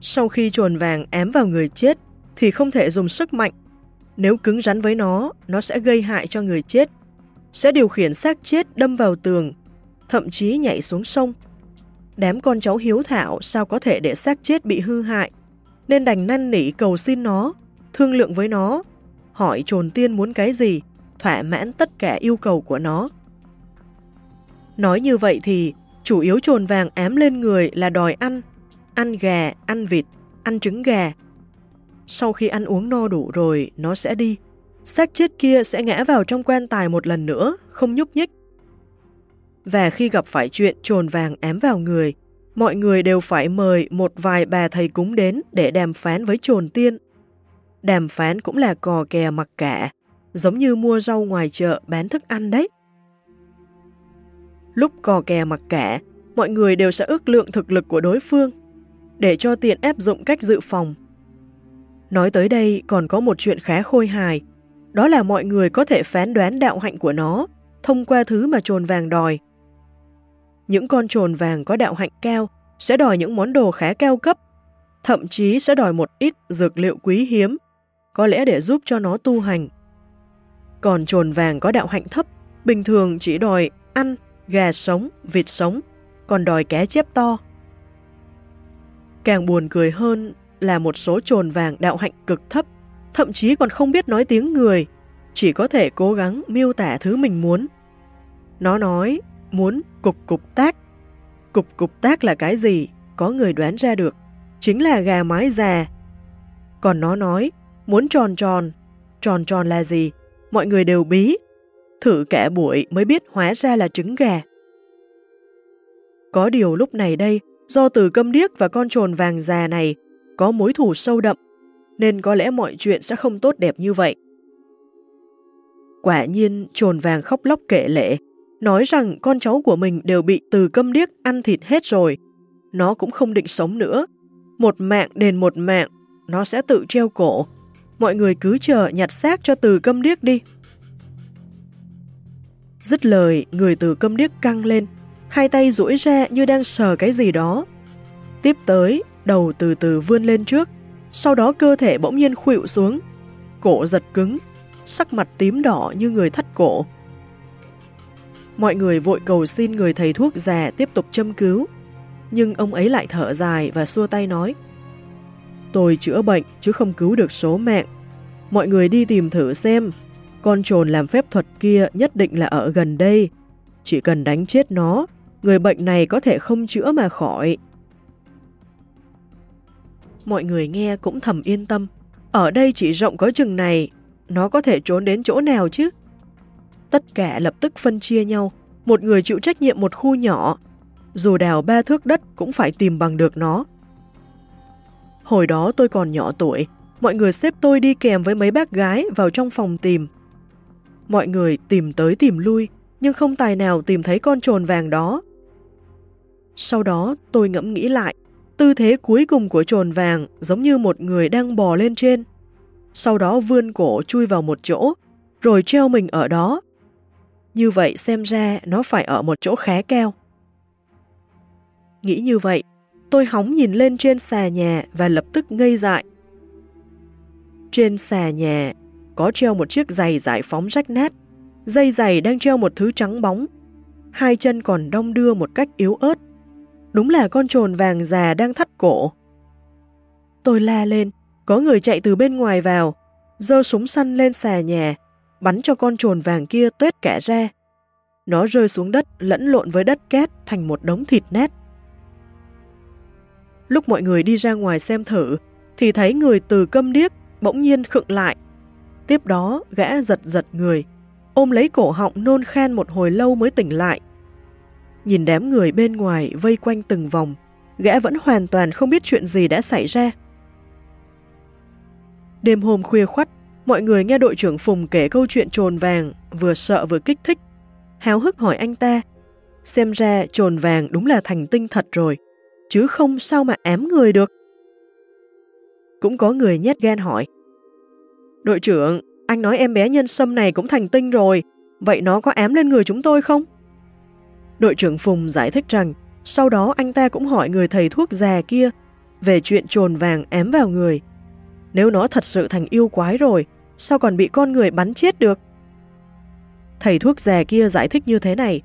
A: Sau khi trồn vàng ém vào người chết thì không thể dùng sức mạnh. Nếu cứng rắn với nó, nó sẽ gây hại cho người chết, sẽ điều khiển xác chết đâm vào tường, thậm chí nhảy xuống sông. Đám con cháu hiếu thảo sao có thể để xác chết bị hư hại, nên đành năn nỉ cầu xin nó, thương lượng với nó hỏi trồn tiên muốn cái gì, thỏa mãn tất cả yêu cầu của nó. Nói như vậy thì, chủ yếu trồn vàng ám lên người là đòi ăn, ăn gà, ăn vịt, ăn trứng gà. Sau khi ăn uống no đủ rồi, nó sẽ đi. xác chết kia sẽ ngã vào trong quan tài một lần nữa, không nhúc nhích. Và khi gặp phải chuyện trồn vàng ém vào người, mọi người đều phải mời một vài bà thầy cúng đến để đàm phán với trồn tiên Đàm phán cũng là cò kè mặc cả, giống như mua rau ngoài chợ bán thức ăn đấy. Lúc cò kè mặc cả, mọi người đều sẽ ước lượng thực lực của đối phương, để cho tiện áp dụng cách dự phòng. Nói tới đây còn có một chuyện khá khôi hài, đó là mọi người có thể phán đoán đạo hạnh của nó thông qua thứ mà trồn vàng đòi. Những con trồn vàng có đạo hạnh cao sẽ đòi những món đồ khá cao cấp, thậm chí sẽ đòi một ít dược liệu quý hiếm có lẽ để giúp cho nó tu hành. Còn trồn vàng có đạo hạnh thấp, bình thường chỉ đòi ăn, gà sống, vịt sống, còn đòi cá chép to. Càng buồn cười hơn là một số trồn vàng đạo hạnh cực thấp, thậm chí còn không biết nói tiếng người, chỉ có thể cố gắng miêu tả thứ mình muốn. Nó nói muốn cục cục tác. Cục cục tác là cái gì? Có người đoán ra được. Chính là gà mái già. Còn nó nói Muốn tròn tròn, tròn tròn là gì? Mọi người đều bí. Thử cả buổi mới biết hóa ra là trứng gà. Có điều lúc này đây, do từ câm điếc và con trồn vàng già này có mối thù sâu đậm, nên có lẽ mọi chuyện sẽ không tốt đẹp như vậy. Quả nhiên, trồn vàng khóc lóc kệ lệ, nói rằng con cháu của mình đều bị từ câm điếc ăn thịt hết rồi. Nó cũng không định sống nữa. Một mạng đền một mạng, nó sẽ tự treo cổ. Mọi người cứ chờ nhặt xác cho từ câm điếc đi. Dứt lời, người từ câm điếc căng lên, hai tay duỗi ra như đang sờ cái gì đó. Tiếp tới, đầu từ từ vươn lên trước, sau đó cơ thể bỗng nhiên khuỵu xuống, cổ giật cứng, sắc mặt tím đỏ như người thắt cổ. Mọi người vội cầu xin người thầy thuốc già tiếp tục châm cứu, nhưng ông ấy lại thở dài và xua tay nói Tôi chữa bệnh chứ không cứu được số mạng. Mọi người đi tìm thử xem, con trồn làm phép thuật kia nhất định là ở gần đây. Chỉ cần đánh chết nó, người bệnh này có thể không chữa mà khỏi. Mọi người nghe cũng thầm yên tâm. Ở đây chỉ rộng có chừng này, nó có thể trốn đến chỗ nào chứ? Tất cả lập tức phân chia nhau, một người chịu trách nhiệm một khu nhỏ. Dù đào ba thước đất cũng phải tìm bằng được nó. Hồi đó tôi còn nhỏ tuổi, mọi người xếp tôi đi kèm với mấy bác gái vào trong phòng tìm. Mọi người tìm tới tìm lui, nhưng không tài nào tìm thấy con trồn vàng đó. Sau đó tôi ngẫm nghĩ lại, tư thế cuối cùng của trồn vàng giống như một người đang bò lên trên. Sau đó vươn cổ chui vào một chỗ, rồi treo mình ở đó. Như vậy xem ra nó phải ở một chỗ khá cao. Nghĩ như vậy, tôi hóng nhìn lên trên xà nhà và lập tức ngây dại. Trên xà nhà có treo một chiếc giày giải phóng rách nát, dây giày đang treo một thứ trắng bóng, hai chân còn đong đưa một cách yếu ớt. Đúng là con trồn vàng già đang thắt cổ. Tôi la lên, có người chạy từ bên ngoài vào, giơ súng săn lên xà nhà, bắn cho con trồn vàng kia tuét kẻ ra. Nó rơi xuống đất lẫn lộn với đất két thành một đống thịt nát. Lúc mọi người đi ra ngoài xem thử, thì thấy người từ câm điếc bỗng nhiên khựng lại. Tiếp đó, gã giật giật người, ôm lấy cổ họng nôn khan một hồi lâu mới tỉnh lại. Nhìn đám người bên ngoài vây quanh từng vòng, gã vẫn hoàn toàn không biết chuyện gì đã xảy ra. Đêm hôm khuya khoắt, mọi người nghe đội trưởng Phùng kể câu chuyện trồn vàng, vừa sợ vừa kích thích. Háo hức hỏi anh ta, xem ra trồn vàng đúng là thành tinh thật rồi, chứ không sao mà ám người được. Cũng có người nhét gan hỏi, Đội trưởng, anh nói em bé nhân sâm này cũng thành tinh rồi, vậy nó có ám lên người chúng tôi không? Đội trưởng Phùng giải thích rằng, sau đó anh ta cũng hỏi người thầy thuốc già kia về chuyện trồn vàng ém vào người. Nếu nó thật sự thành yêu quái rồi, sao còn bị con người bắn chết được? Thầy thuốc già kia giải thích như thế này.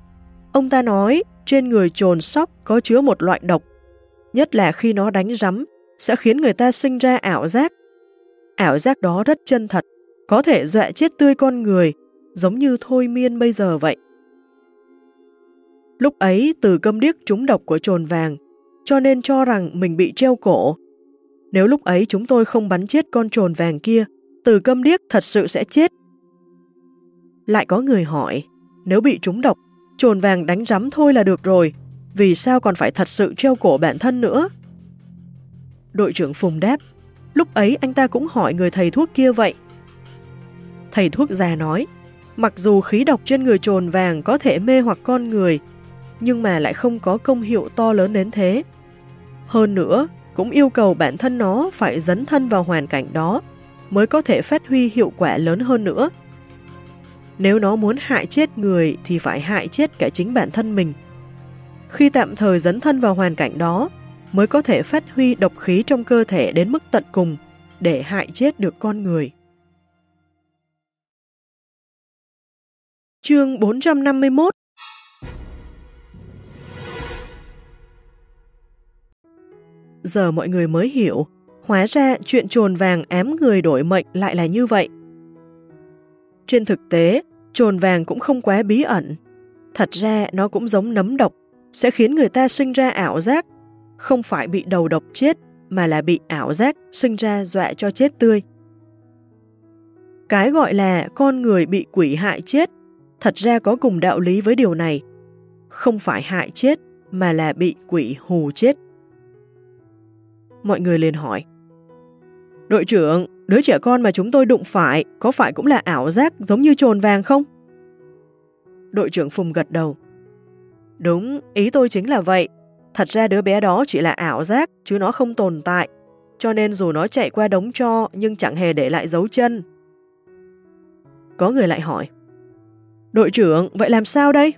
A: Ông ta nói trên người trồn sóc có chứa một loại độc, nhất là khi nó đánh rắm, sẽ khiến người ta sinh ra ảo giác. Ảo giác đó rất chân thật, có thể dọa chết tươi con người, giống như thôi miên bây giờ vậy. Lúc ấy từ câm điếc trúng độc của trồn vàng, cho nên cho rằng mình bị treo cổ. Nếu lúc ấy chúng tôi không bắn chết con trồn vàng kia, từ câm điếc thật sự sẽ chết. Lại có người hỏi, nếu bị trúng độc, trồn vàng đánh rắm thôi là được rồi, vì sao còn phải thật sự treo cổ bản thân nữa? Đội trưởng Phùng đáp, lúc ấy anh ta cũng hỏi người thầy thuốc kia vậy. Thầy thuốc già nói, mặc dù khí độc trên người trồn vàng có thể mê hoặc con người, nhưng mà lại không có công hiệu to lớn đến thế. Hơn nữa, cũng yêu cầu bản thân nó phải dấn thân vào hoàn cảnh đó mới có thể phát huy hiệu quả lớn hơn nữa. Nếu nó muốn hại chết người thì phải hại chết cả chính bản thân mình. Khi tạm thời dấn thân vào hoàn cảnh đó, mới có thể phát huy độc khí trong cơ thể đến mức tận cùng để hại chết được con người. Chương 451 Giờ mọi người mới hiểu, hóa ra chuyện trồn vàng ám người đổi mệnh lại là như vậy. Trên thực tế, trồn vàng cũng không quá bí ẩn. Thật ra nó cũng giống nấm độc, sẽ khiến người ta sinh ra ảo giác, không phải bị đầu độc chết mà là bị ảo giác sinh ra dọa cho chết tươi. Cái gọi là con người bị quỷ hại chết thật ra có cùng đạo lý với điều này. Không phải hại chết mà là bị quỷ hù chết. Mọi người liền hỏi Đội trưởng, đứa trẻ con mà chúng tôi đụng phải có phải cũng là ảo giác giống như trồn vàng không? Đội trưởng Phùng gật đầu. Đúng, ý tôi chính là vậy. Thật ra đứa bé đó chỉ là ảo giác, chứ nó không tồn tại. Cho nên dù nó chạy qua đống cho nhưng chẳng hề để lại dấu chân. Có người lại hỏi. Đội trưởng, vậy làm sao đây?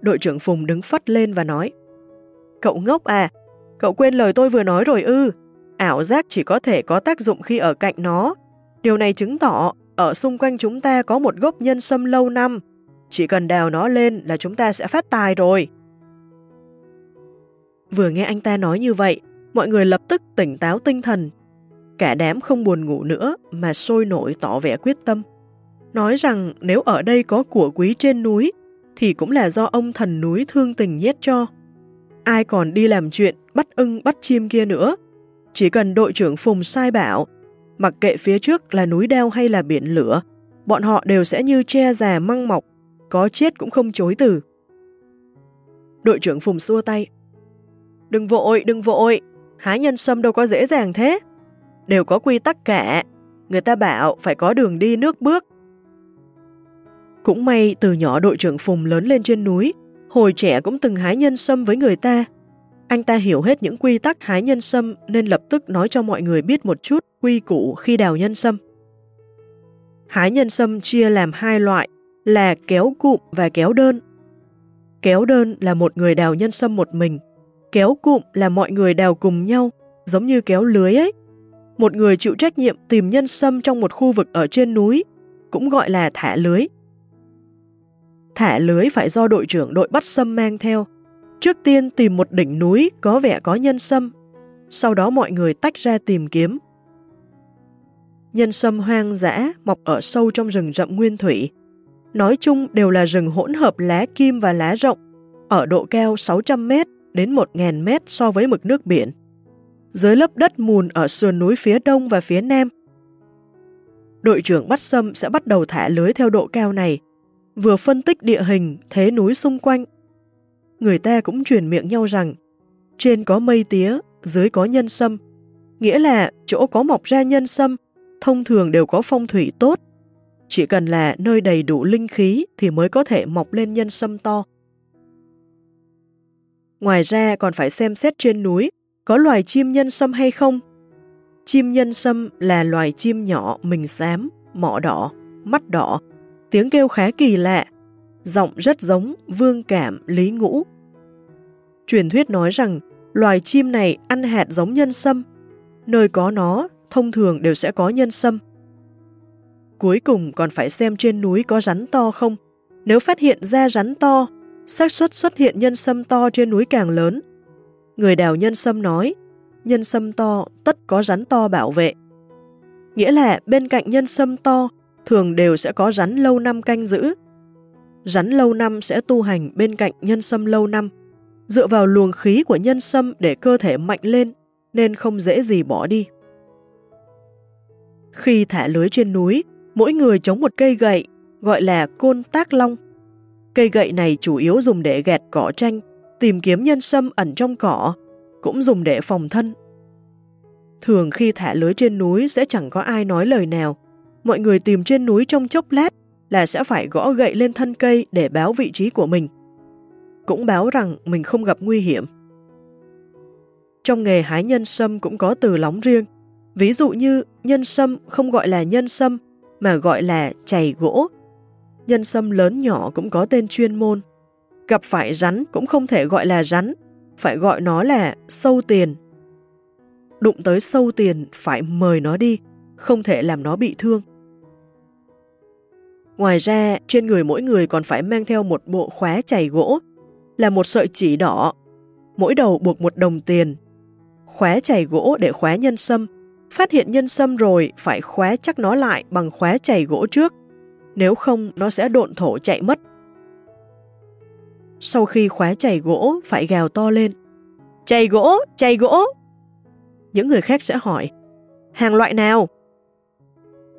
A: Đội trưởng Phùng đứng phắt lên và nói. Cậu ngốc à, cậu quên lời tôi vừa nói rồi ư. Ảo giác chỉ có thể có tác dụng khi ở cạnh nó. Điều này chứng tỏ ở xung quanh chúng ta có một gốc nhân sâm lâu năm. Chỉ cần đào nó lên là chúng ta sẽ phát tài rồi. Vừa nghe anh ta nói như vậy, mọi người lập tức tỉnh táo tinh thần. Cả đám không buồn ngủ nữa mà sôi nổi tỏ vẻ quyết tâm. Nói rằng nếu ở đây có của quý trên núi, thì cũng là do ông thần núi thương tình nhét cho. Ai còn đi làm chuyện bắt ưng bắt chim kia nữa. Chỉ cần đội trưởng Phùng sai bảo, mặc kệ phía trước là núi đeo hay là biển lửa, bọn họ đều sẽ như che già măng mọc, có chết cũng không chối từ. Đội trưởng Phùng xua tay. Đừng vội, đừng vội, hái nhân sâm đâu có dễ dàng thế. Đều có quy tắc cả, người ta bảo phải có đường đi nước bước. Cũng may từ nhỏ đội trưởng Phùng lớn lên trên núi, hồi trẻ cũng từng hái nhân sâm với người ta. Anh ta hiểu hết những quy tắc hái nhân sâm nên lập tức nói cho mọi người biết một chút quy củ khi đào nhân sâm. Hái nhân sâm chia làm hai loại là kéo cụm và kéo đơn. Kéo đơn là một người đào nhân sâm một mình, kéo cụm là mọi người đào cùng nhau, giống như kéo lưới ấy. Một người chịu trách nhiệm tìm nhân sâm trong một khu vực ở trên núi, cũng gọi là thả lưới. Thả lưới phải do đội trưởng đội bắt sâm mang theo. Trước tiên tìm một đỉnh núi có vẻ có nhân sâm, sau đó mọi người tách ra tìm kiếm. Nhân sâm hoang dã mọc ở sâu trong rừng rậm nguyên thủy. Nói chung đều là rừng hỗn hợp lá kim và lá rộng, ở độ cao 600m đến 1.000m so với mực nước biển. Dưới lớp đất mùn ở sườn núi phía đông và phía nam. Đội trưởng bắt sâm sẽ bắt đầu thả lưới theo độ cao này, vừa phân tích địa hình, thế núi xung quanh. Người ta cũng truyền miệng nhau rằng, trên có mây tía, dưới có nhân sâm, nghĩa là chỗ có mọc ra nhân sâm, thông thường đều có phong thủy tốt. Chỉ cần là nơi đầy đủ linh khí thì mới có thể mọc lên nhân sâm to. Ngoài ra còn phải xem xét trên núi có loài chim nhân sâm hay không. Chim nhân sâm là loài chim nhỏ mình xám, mỏ đỏ, mắt đỏ, tiếng kêu khá kỳ lạ, giọng rất giống vương cảm lý ngũ. Truyền thuyết nói rằng loài chim này ăn hạt giống nhân sâm, nơi có nó thông thường đều sẽ có nhân sâm. Cuối cùng còn phải xem trên núi có rắn to không, nếu phát hiện ra rắn to, xác suất xuất hiện nhân sâm to trên núi càng lớn. Người đào nhân sâm nói, nhân sâm to tất có rắn to bảo vệ. Nghĩa là bên cạnh nhân sâm to thường đều sẽ có rắn lâu năm canh giữ. Rắn lâu năm sẽ tu hành bên cạnh nhân sâm lâu năm, dựa vào luồng khí của nhân sâm để cơ thể mạnh lên, nên không dễ gì bỏ đi. Khi thả lưới trên núi, mỗi người chống một cây gậy, gọi là côn tác long. Cây gậy này chủ yếu dùng để gẹt cỏ tranh, tìm kiếm nhân sâm ẩn trong cỏ, cũng dùng để phòng thân. Thường khi thả lưới trên núi sẽ chẳng có ai nói lời nào, mọi người tìm trên núi trong chốc lát là sẽ phải gõ gậy lên thân cây để báo vị trí của mình. Cũng báo rằng mình không gặp nguy hiểm. Trong nghề hái nhân sâm cũng có từ lóng riêng. Ví dụ như nhân sâm không gọi là nhân sâm mà gọi là chày gỗ. Nhân sâm lớn nhỏ cũng có tên chuyên môn. Gặp phải rắn cũng không thể gọi là rắn, phải gọi nó là sâu tiền. Đụng tới sâu tiền phải mời nó đi, không thể làm nó bị thương. Ngoài ra, trên người mỗi người còn phải mang theo một bộ khóa chày gỗ, là một sợi chỉ đỏ, mỗi đầu buộc một đồng tiền. Khóa chày gỗ để khóa nhân sâm, phát hiện nhân sâm rồi phải khóa chắc nó lại bằng khóa chày gỗ trước, nếu không nó sẽ độn thổ chạy mất. Sau khi khóa chày gỗ phải gào to lên, chày gỗ, chày gỗ. Những người khác sẽ hỏi, hàng loại nào?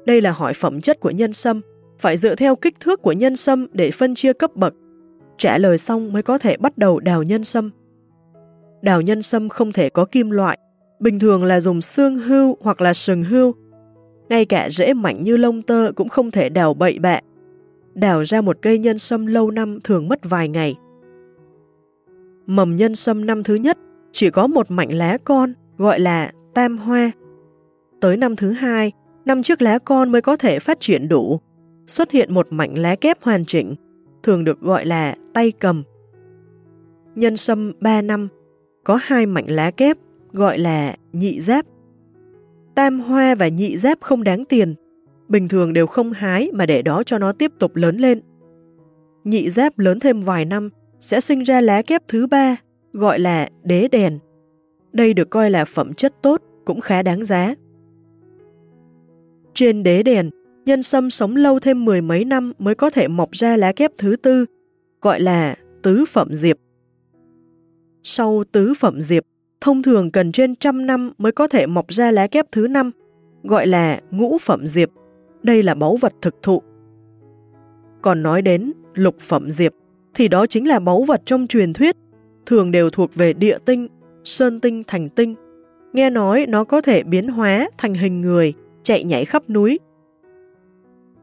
A: Đây là hỏi phẩm chất của nhân sâm, phải dựa theo kích thước của nhân sâm để phân chia cấp bậc. Trả lời xong mới có thể bắt đầu đào nhân sâm. Đào nhân sâm không thể có kim loại, bình thường là dùng xương hưu hoặc là sừng hưu. Ngay cả rễ mảnh như lông tơ cũng không thể đào bậy bạ. Đào ra một cây nhân sâm lâu năm thường mất vài ngày. Mầm nhân sâm năm thứ nhất chỉ có một mảnh lá con gọi là tam hoa. Tới năm thứ hai, năm chiếc lá con mới có thể phát triển đủ, xuất hiện một mảnh lá kép hoàn chỉnh, thường được gọi là tay cầm. Nhân sâm 3 năm, có hai mảnh lá kép gọi là nhị giáp. Tam hoa và nhị giáp không đáng tiền, bình thường đều không hái mà để đó cho nó tiếp tục lớn lên. Nhị giáp lớn thêm vài năm sẽ sinh ra lá kép thứ ba, gọi là đế đèn. Đây được coi là phẩm chất tốt, cũng khá đáng giá. Trên đế đèn, nhân sâm sống lâu thêm mười mấy năm mới có thể mọc ra lá kép thứ tư, gọi là tứ phẩm diệp. Sau tứ phẩm diệp, thông thường cần trên trăm năm mới có thể mọc ra lá kép thứ năm, gọi là ngũ phẩm diệp. Đây là báu vật thực thụ. Còn nói đến lục phẩm diệp, thì đó chính là báu vật trong truyền thuyết, thường đều thuộc về địa tinh, sơn tinh thành tinh. Nghe nói nó có thể biến hóa thành hình người, chạy nhảy khắp núi.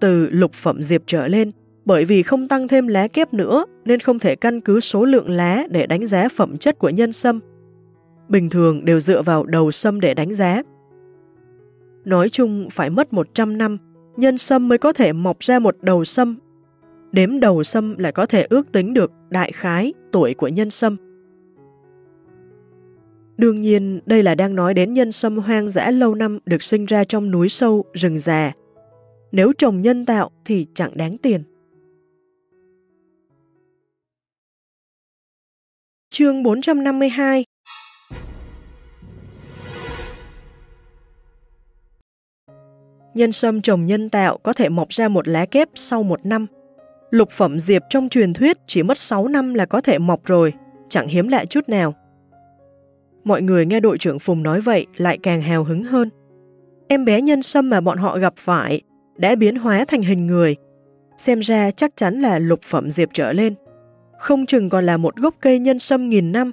A: Từ lục phẩm diệp trở lên, bởi vì không tăng thêm lá kép nữa nên không thể căn cứ số lượng lá để đánh giá phẩm chất của nhân sâm. Bình thường đều dựa vào đầu sâm để đánh giá. Nói chung phải mất 100 năm, nhân sâm mới có thể mọc ra một đầu sâm. Đếm đầu sâm lại có thể ước tính được đại khái tuổi của nhân sâm. Đương nhiên, đây là đang nói đến nhân sâm hoang dã lâu năm được sinh ra trong núi sâu, rừng già. Nếu trồng nhân tạo thì chẳng đáng tiền. Chương 452 Nhân sâm trồng nhân tạo có thể mọc ra một lá kép sau một năm. Lục phẩm diệp trong truyền thuyết chỉ mất 6 năm là có thể mọc rồi, chẳng hiếm lạ chút nào. Mọi người nghe đội trưởng Phùng nói vậy lại càng hào hứng hơn. Em bé nhân sâm mà bọn họ gặp phải đã biến hóa thành hình người. Xem ra chắc chắn là lục phẩm diệp trở lên. Không chừng còn là một gốc cây nhân sâm nghìn năm.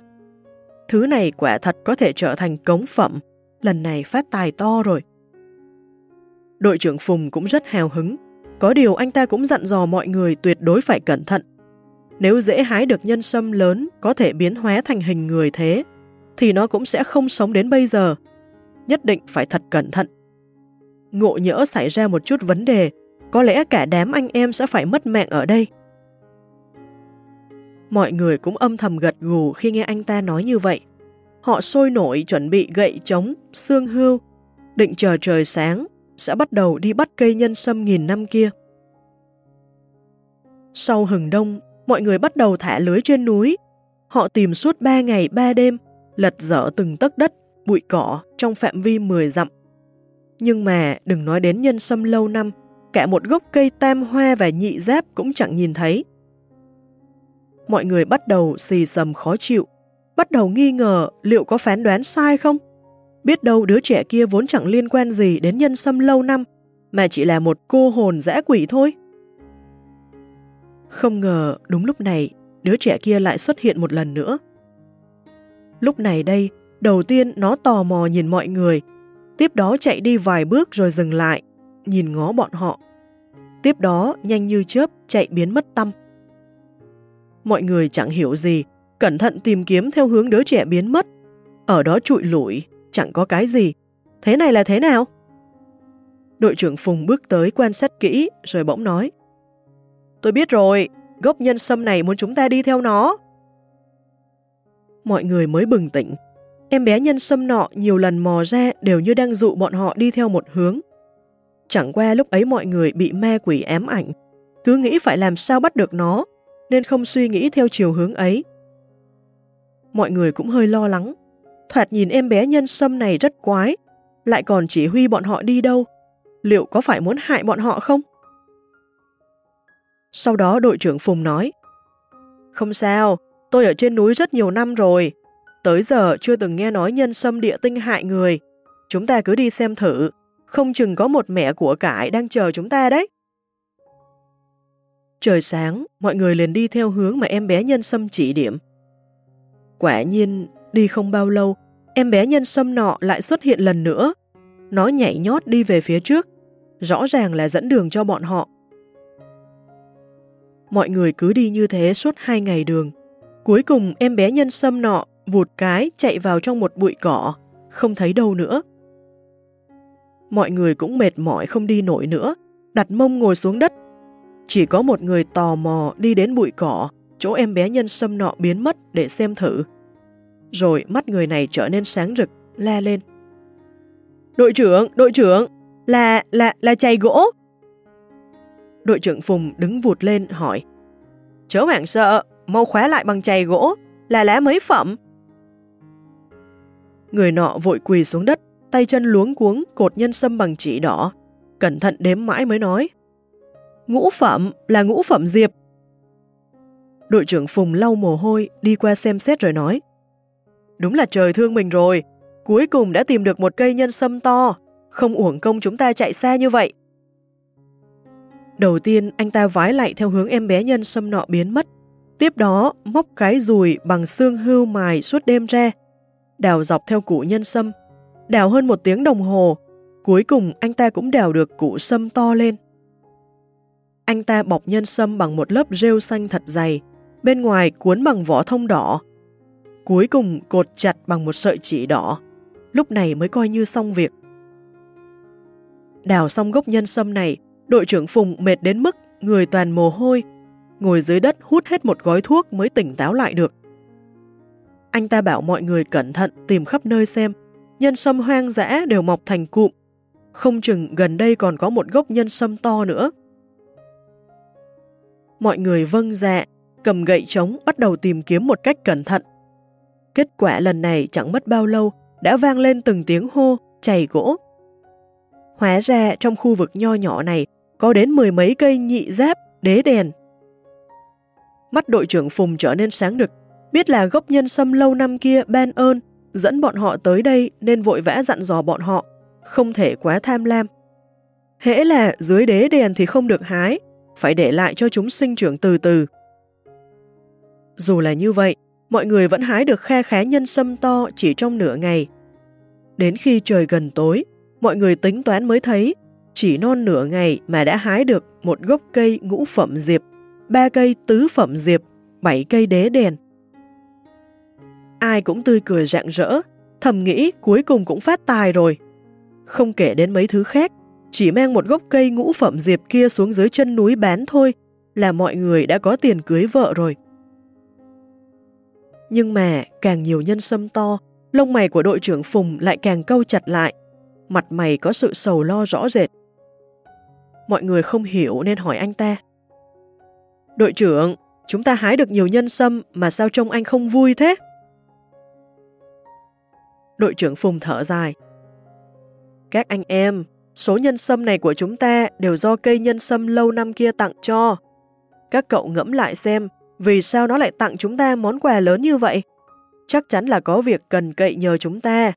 A: Thứ này quả thật có thể trở thành cống phẩm. Lần này phát tài to rồi. Đội trưởng Phùng cũng rất hào hứng. Có điều anh ta cũng dặn dò mọi người tuyệt đối phải cẩn thận. Nếu dễ hái được nhân sâm lớn có thể biến hóa thành hình người thế, thì nó cũng sẽ không sống đến bây giờ. Nhất định phải thật cẩn thận. Ngộ nhỡ xảy ra một chút vấn đề, có lẽ cả đám anh em sẽ phải mất mạng ở đây. Mọi người cũng âm thầm gật gù khi nghe anh ta nói như vậy. Họ sôi nổi chuẩn bị gậy trống, xương hưu, định chờ trời sáng, sẽ bắt đầu đi bắt cây nhân sâm nghìn năm kia. Sau hừng đông, mọi người bắt đầu thả lưới trên núi. Họ tìm suốt 3 ngày 3 đêm, lật dở từng tấc đất, bụi cỏ trong phạm vi 10 dặm. Nhưng mà đừng nói đến nhân sâm lâu năm, cả một gốc cây tam hoa và nhị giáp cũng chẳng nhìn thấy. Mọi người bắt đầu xì sầm khó chịu, bắt đầu nghi ngờ liệu có phán đoán sai không? Biết đâu đứa trẻ kia vốn chẳng liên quan gì đến nhân sâm lâu năm, mà chỉ là một cô hồn dã quỷ thôi. Không ngờ đúng lúc này, đứa trẻ kia lại xuất hiện một lần nữa. Lúc này đây, đầu tiên nó tò mò nhìn mọi người, tiếp đó chạy đi vài bước rồi dừng lại, nhìn ngó bọn họ. Tiếp đó, nhanh như chớp, chạy biến mất tâm. Mọi người chẳng hiểu gì, cẩn thận tìm kiếm theo hướng đứa trẻ biến mất. Ở đó trụi lủi, chẳng có cái gì. Thế này là thế nào? Đội trưởng Phùng bước tới quan sát kỹ rồi bỗng nói Tôi biết rồi, gốc nhân sâm này muốn chúng ta đi theo nó. Mọi người mới bừng tỉnh. Em bé nhân sâm nọ nhiều lần mò ra đều như đang dụ bọn họ đi theo một hướng. Chẳng qua lúc ấy mọi người bị ma quỷ ém ảnh, cứ nghĩ phải làm sao bắt được nó, nên không suy nghĩ theo chiều hướng ấy. Mọi người cũng hơi lo lắng, thoạt nhìn em bé nhân sâm này rất quái, lại còn chỉ huy bọn họ đi đâu, liệu có phải muốn hại bọn họ không? Sau đó đội trưởng Phùng nói, Không sao, tôi ở trên núi rất nhiều năm rồi, tới giờ chưa từng nghe nói nhân sâm địa tinh hại người. Chúng ta cứ đi xem thử, không chừng có một mẹ của cải đang chờ chúng ta đấy. Trời sáng, mọi người liền đi theo hướng mà em bé nhân sâm chỉ điểm. Quả nhiên, đi không bao lâu, em bé nhân sâm nọ lại xuất hiện lần nữa. Nó nhảy nhót đi về phía trước, rõ ràng là dẫn đường cho bọn họ. Mọi người cứ đi như thế suốt hai ngày đường. Cuối cùng em bé nhân sâm nọ vụt cái chạy vào trong một bụi cỏ, không thấy đâu nữa. Mọi người cũng mệt mỏi không đi nổi nữa, đặt mông ngồi xuống đất. Chỉ có một người tò mò đi đến bụi cỏ, chỗ em bé nhân sâm nọ biến mất để xem thử. Rồi mắt người này trở nên sáng rực, la lên. Đội trưởng, đội trưởng, là, là, là chày gỗ. Đội trưởng Phùng đứng vụt lên hỏi. Chớ hoảng sợ, mau khóa lại bằng chày gỗ, là lá mấy phẩm. Người nọ vội quỳ xuống đất, tay chân luống cuống cột nhân sâm bằng chỉ đỏ. Cẩn thận đếm mãi mới nói. Ngũ phẩm là ngũ phẩm diệp. Đội trưởng Phùng lau mồ hôi đi qua xem xét rồi nói. Đúng là trời thương mình rồi, cuối cùng đã tìm được một cây nhân sâm to, không uổng công chúng ta chạy xa như vậy. Đầu tiên anh ta vái lại theo hướng em bé nhân sâm nọ biến mất, tiếp đó móc cái dùi bằng xương hưu mài suốt đêm ra, đào dọc theo củ nhân sâm, đào hơn một tiếng đồng hồ, cuối cùng anh ta cũng đào được củ sâm to lên. Anh ta bọc nhân sâm bằng một lớp rêu xanh thật dày, bên ngoài cuốn bằng vỏ thông đỏ, cuối cùng cột chặt bằng một sợi chỉ đỏ, lúc này mới coi như xong việc. Đào xong gốc nhân sâm này, đội trưởng Phùng mệt đến mức người toàn mồ hôi, ngồi dưới đất hút hết một gói thuốc mới tỉnh táo lại được. Anh ta bảo mọi người cẩn thận tìm khắp nơi xem, nhân sâm hoang dã đều mọc thành cụm, không chừng gần đây còn có một gốc nhân sâm to nữa. Mọi người vâng dạ, cầm gậy trống bắt đầu tìm kiếm một cách cẩn thận. Kết quả lần này chẳng mất bao lâu, đã vang lên từng tiếng hô, chảy gỗ. Hóa ra trong khu vực nho nhỏ này có đến mười mấy cây nhị giáp, đế đèn. Mắt đội trưởng Phùng trở nên sáng rực, biết là gốc nhân sâm lâu năm kia ban ơn, dẫn bọn họ tới đây nên vội vã dặn dò bọn họ, không thể quá tham lam. Hễ là dưới đế đèn thì không được hái, phải để lại cho chúng sinh trưởng từ từ. Dù là như vậy, mọi người vẫn hái được khe khá nhân sâm to chỉ trong nửa ngày. Đến khi trời gần tối, mọi người tính toán mới thấy chỉ non nửa ngày mà đã hái được một gốc cây ngũ phẩm diệp, ba cây tứ phẩm diệp, bảy cây đế đèn. Ai cũng tươi cười rạng rỡ, thầm nghĩ cuối cùng cũng phát tài rồi. Không kể đến mấy thứ khác, chỉ mang một gốc cây ngũ phẩm diệp kia xuống dưới chân núi bán thôi là mọi người đã có tiền cưới vợ rồi. Nhưng mà càng nhiều nhân sâm to, lông mày của đội trưởng Phùng lại càng câu chặt lại. Mặt mày có sự sầu lo rõ rệt. Mọi người không hiểu nên hỏi anh ta. Đội trưởng, chúng ta hái được nhiều nhân sâm mà sao trông anh không vui thế? Đội trưởng Phùng thở dài. Các anh em, số nhân sâm này của chúng ta đều do cây nhân sâm lâu năm kia tặng cho. Các cậu ngẫm lại xem, vì sao nó lại tặng chúng ta món quà lớn như vậy? Chắc chắn là có việc cần cậy nhờ chúng ta.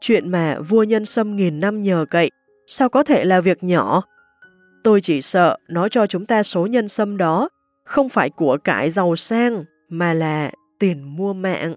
A: Chuyện mà vua nhân sâm nghìn năm nhờ cậy, sao có thể là việc nhỏ? Tôi chỉ sợ nó cho chúng ta số nhân sâm đó, không phải của cải giàu sang, mà là tiền mua mạng.